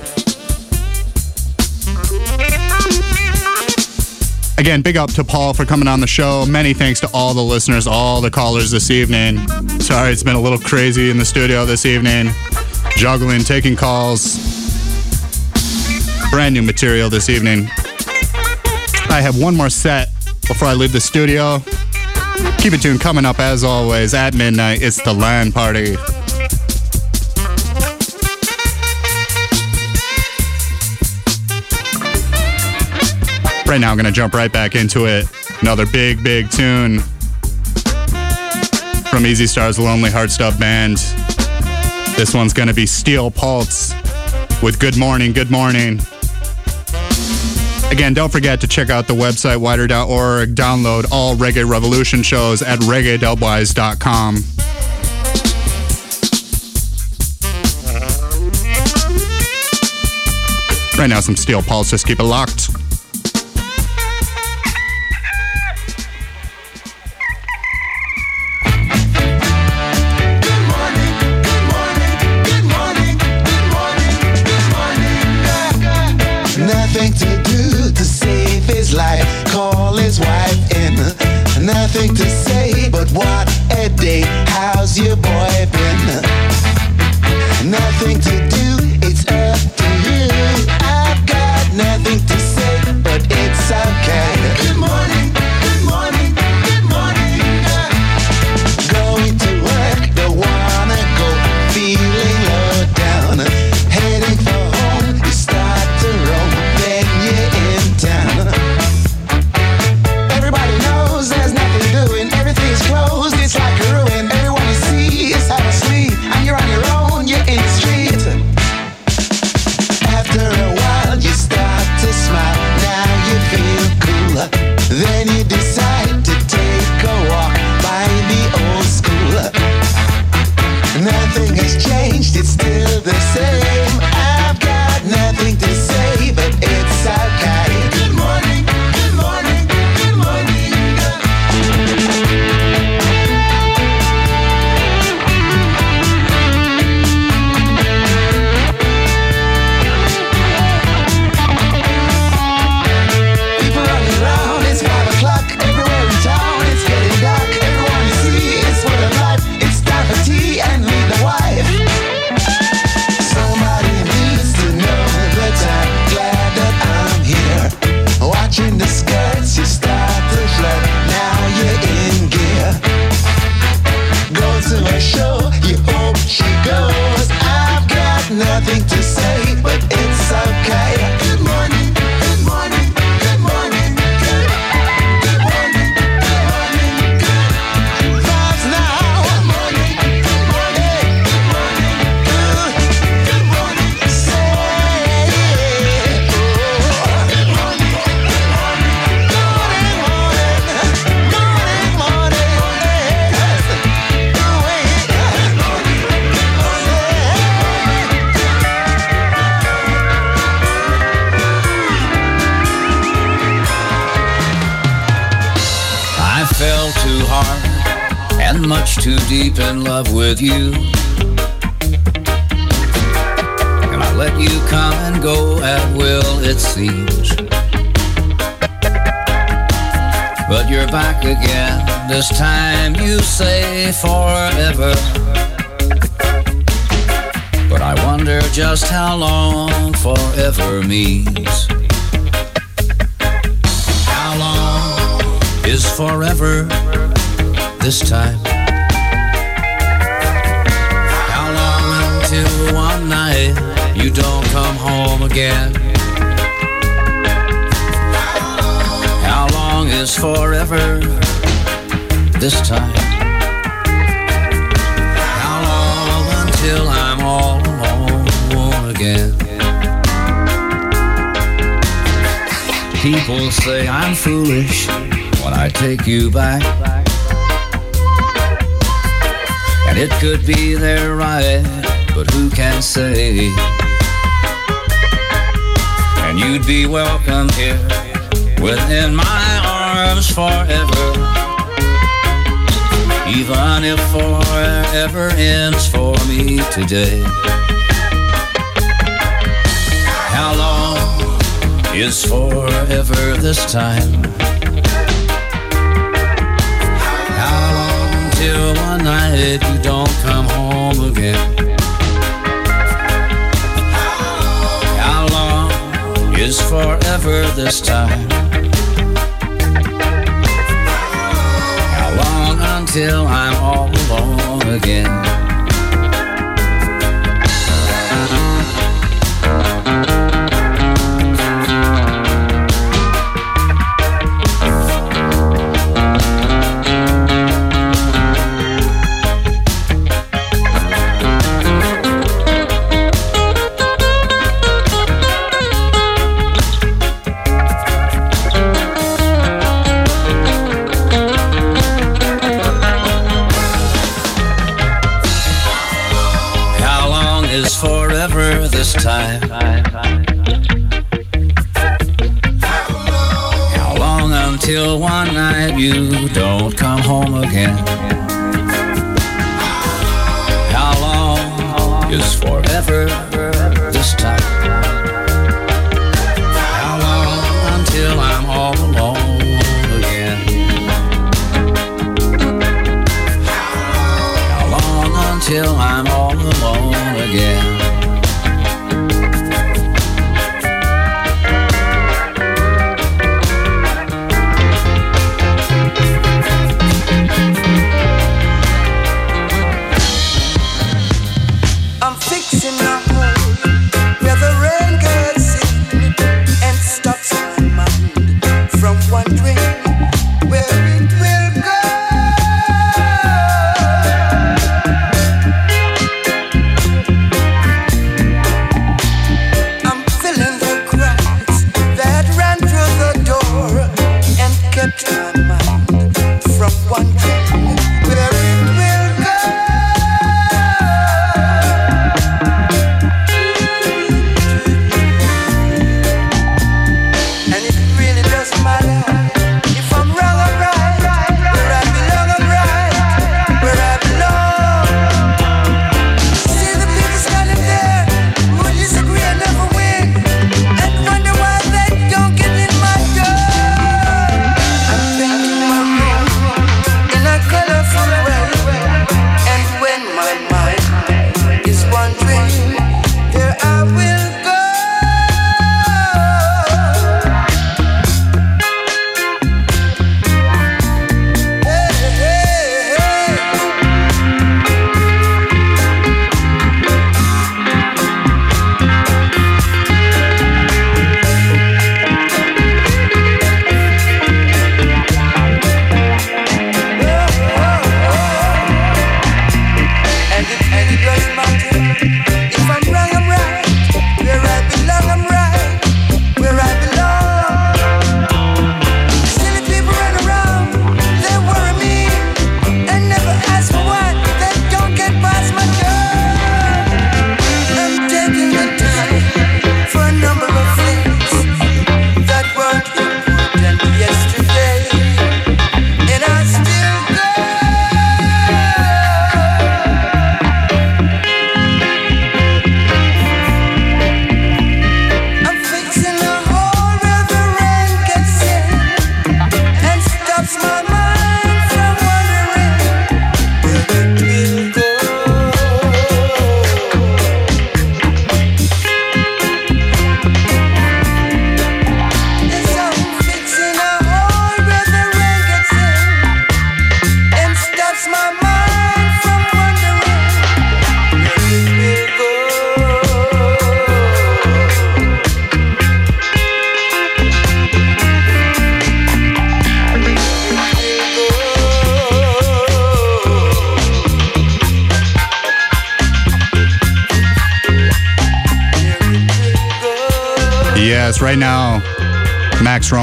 Again, big up to Paul for coming on the show. Many thanks to all the listeners, all the callers this evening. Sorry, it's been a little crazy in the studio this evening. Juggling, taking calls. Brand new material this evening. I have one more set before I leave the studio. Keep it tuned coming up as always at midnight. It's the LAN party. Right now, I'm going to jump right back into it. Another big, big tune from Easy Star's Lonely Hearts Dub Band. This one's going to be Steel Pulse with Good Morning, Good Morning. Again, don't forget to check out the website WIDR.org. Download all Reggae Revolution shows at reggae.wise.com. Right now, some Steel Pulse. Just keep it locked. To even if forever ends for me today. How long is forever this time? How long till one night you don't come home again? How long is forever this time? till I'm all alone again.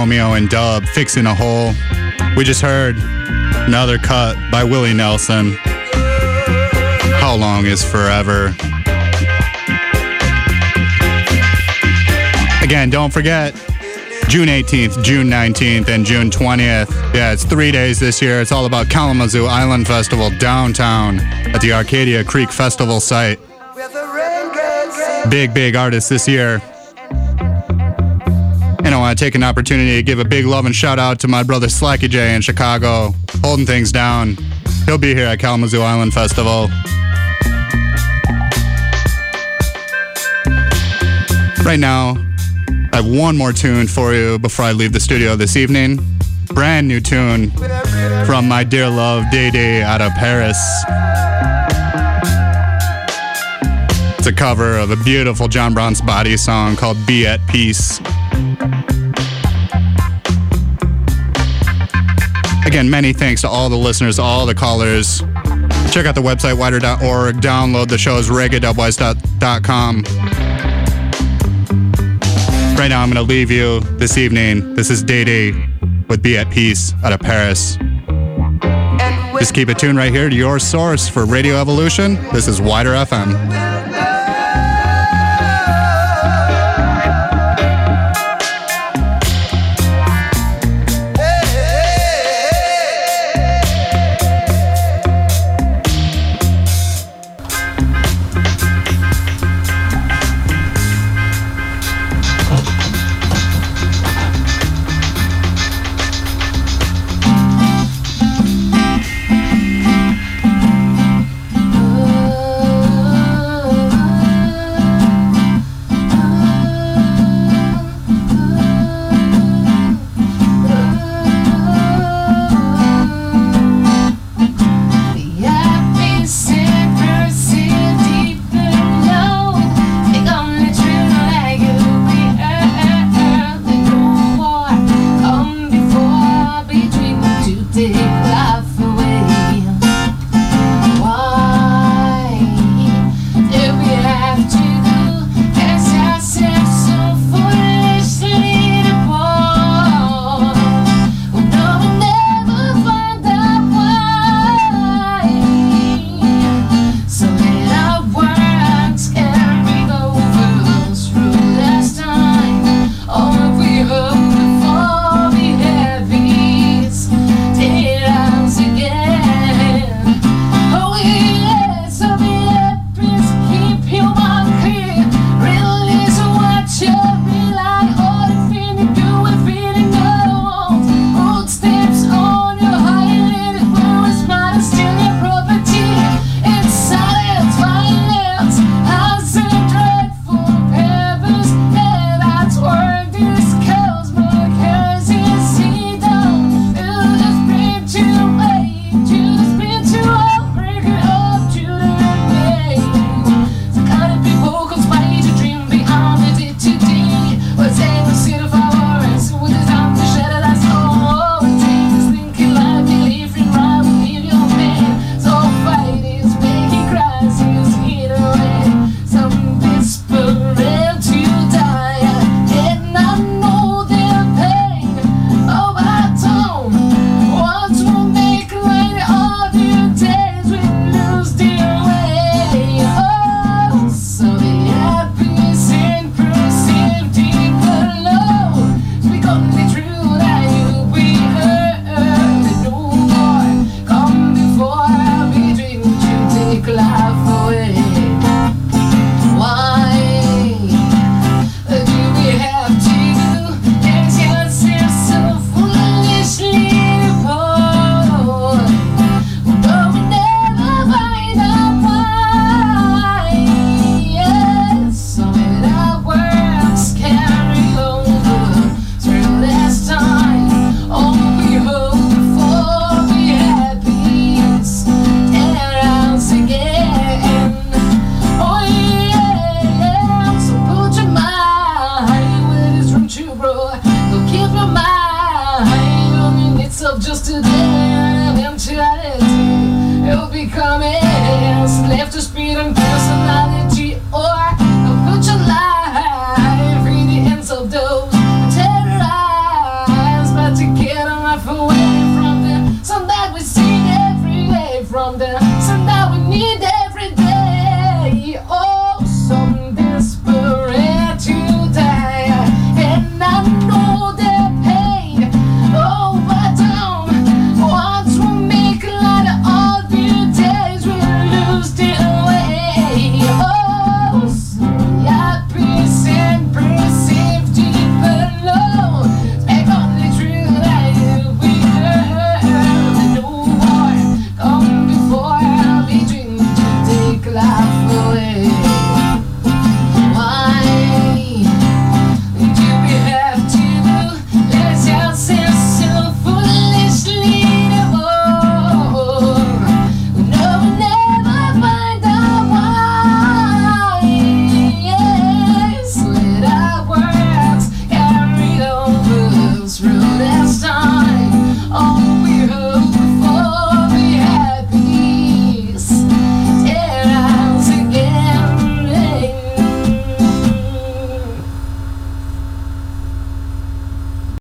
Romeo and Dub fixing a hole. We just heard another cut by Willie Nelson. How long is forever? Again, don't forget June 18th, June 19th, and June 20th. Yeah, it's three days this year. It's all about Kalamazoo Island Festival downtown at the Arcadia Creek Festival site. Big, big artists this year. Take an opportunity to give a big love and shout out to my brother Slacky J in Chicago, holding things down. He'll be here at Kalamazoo Island Festival. Right now, I have one more tune for you before I leave the studio this evening. Brand new tune from my dear love Day Day out of Paris. It's a cover of a beautiful John Brown's Body song called Be at Peace. Again, many thanks to all the listeners, all the callers. Check out the website, WIDR.org. Download the shows, reggae.wise.com. Right now, I'm going to leave you this evening. This is Day Day with Be at Peace out of Paris. Just keep it tuned right here to your source for Radio Evolution. This is WIDR FM.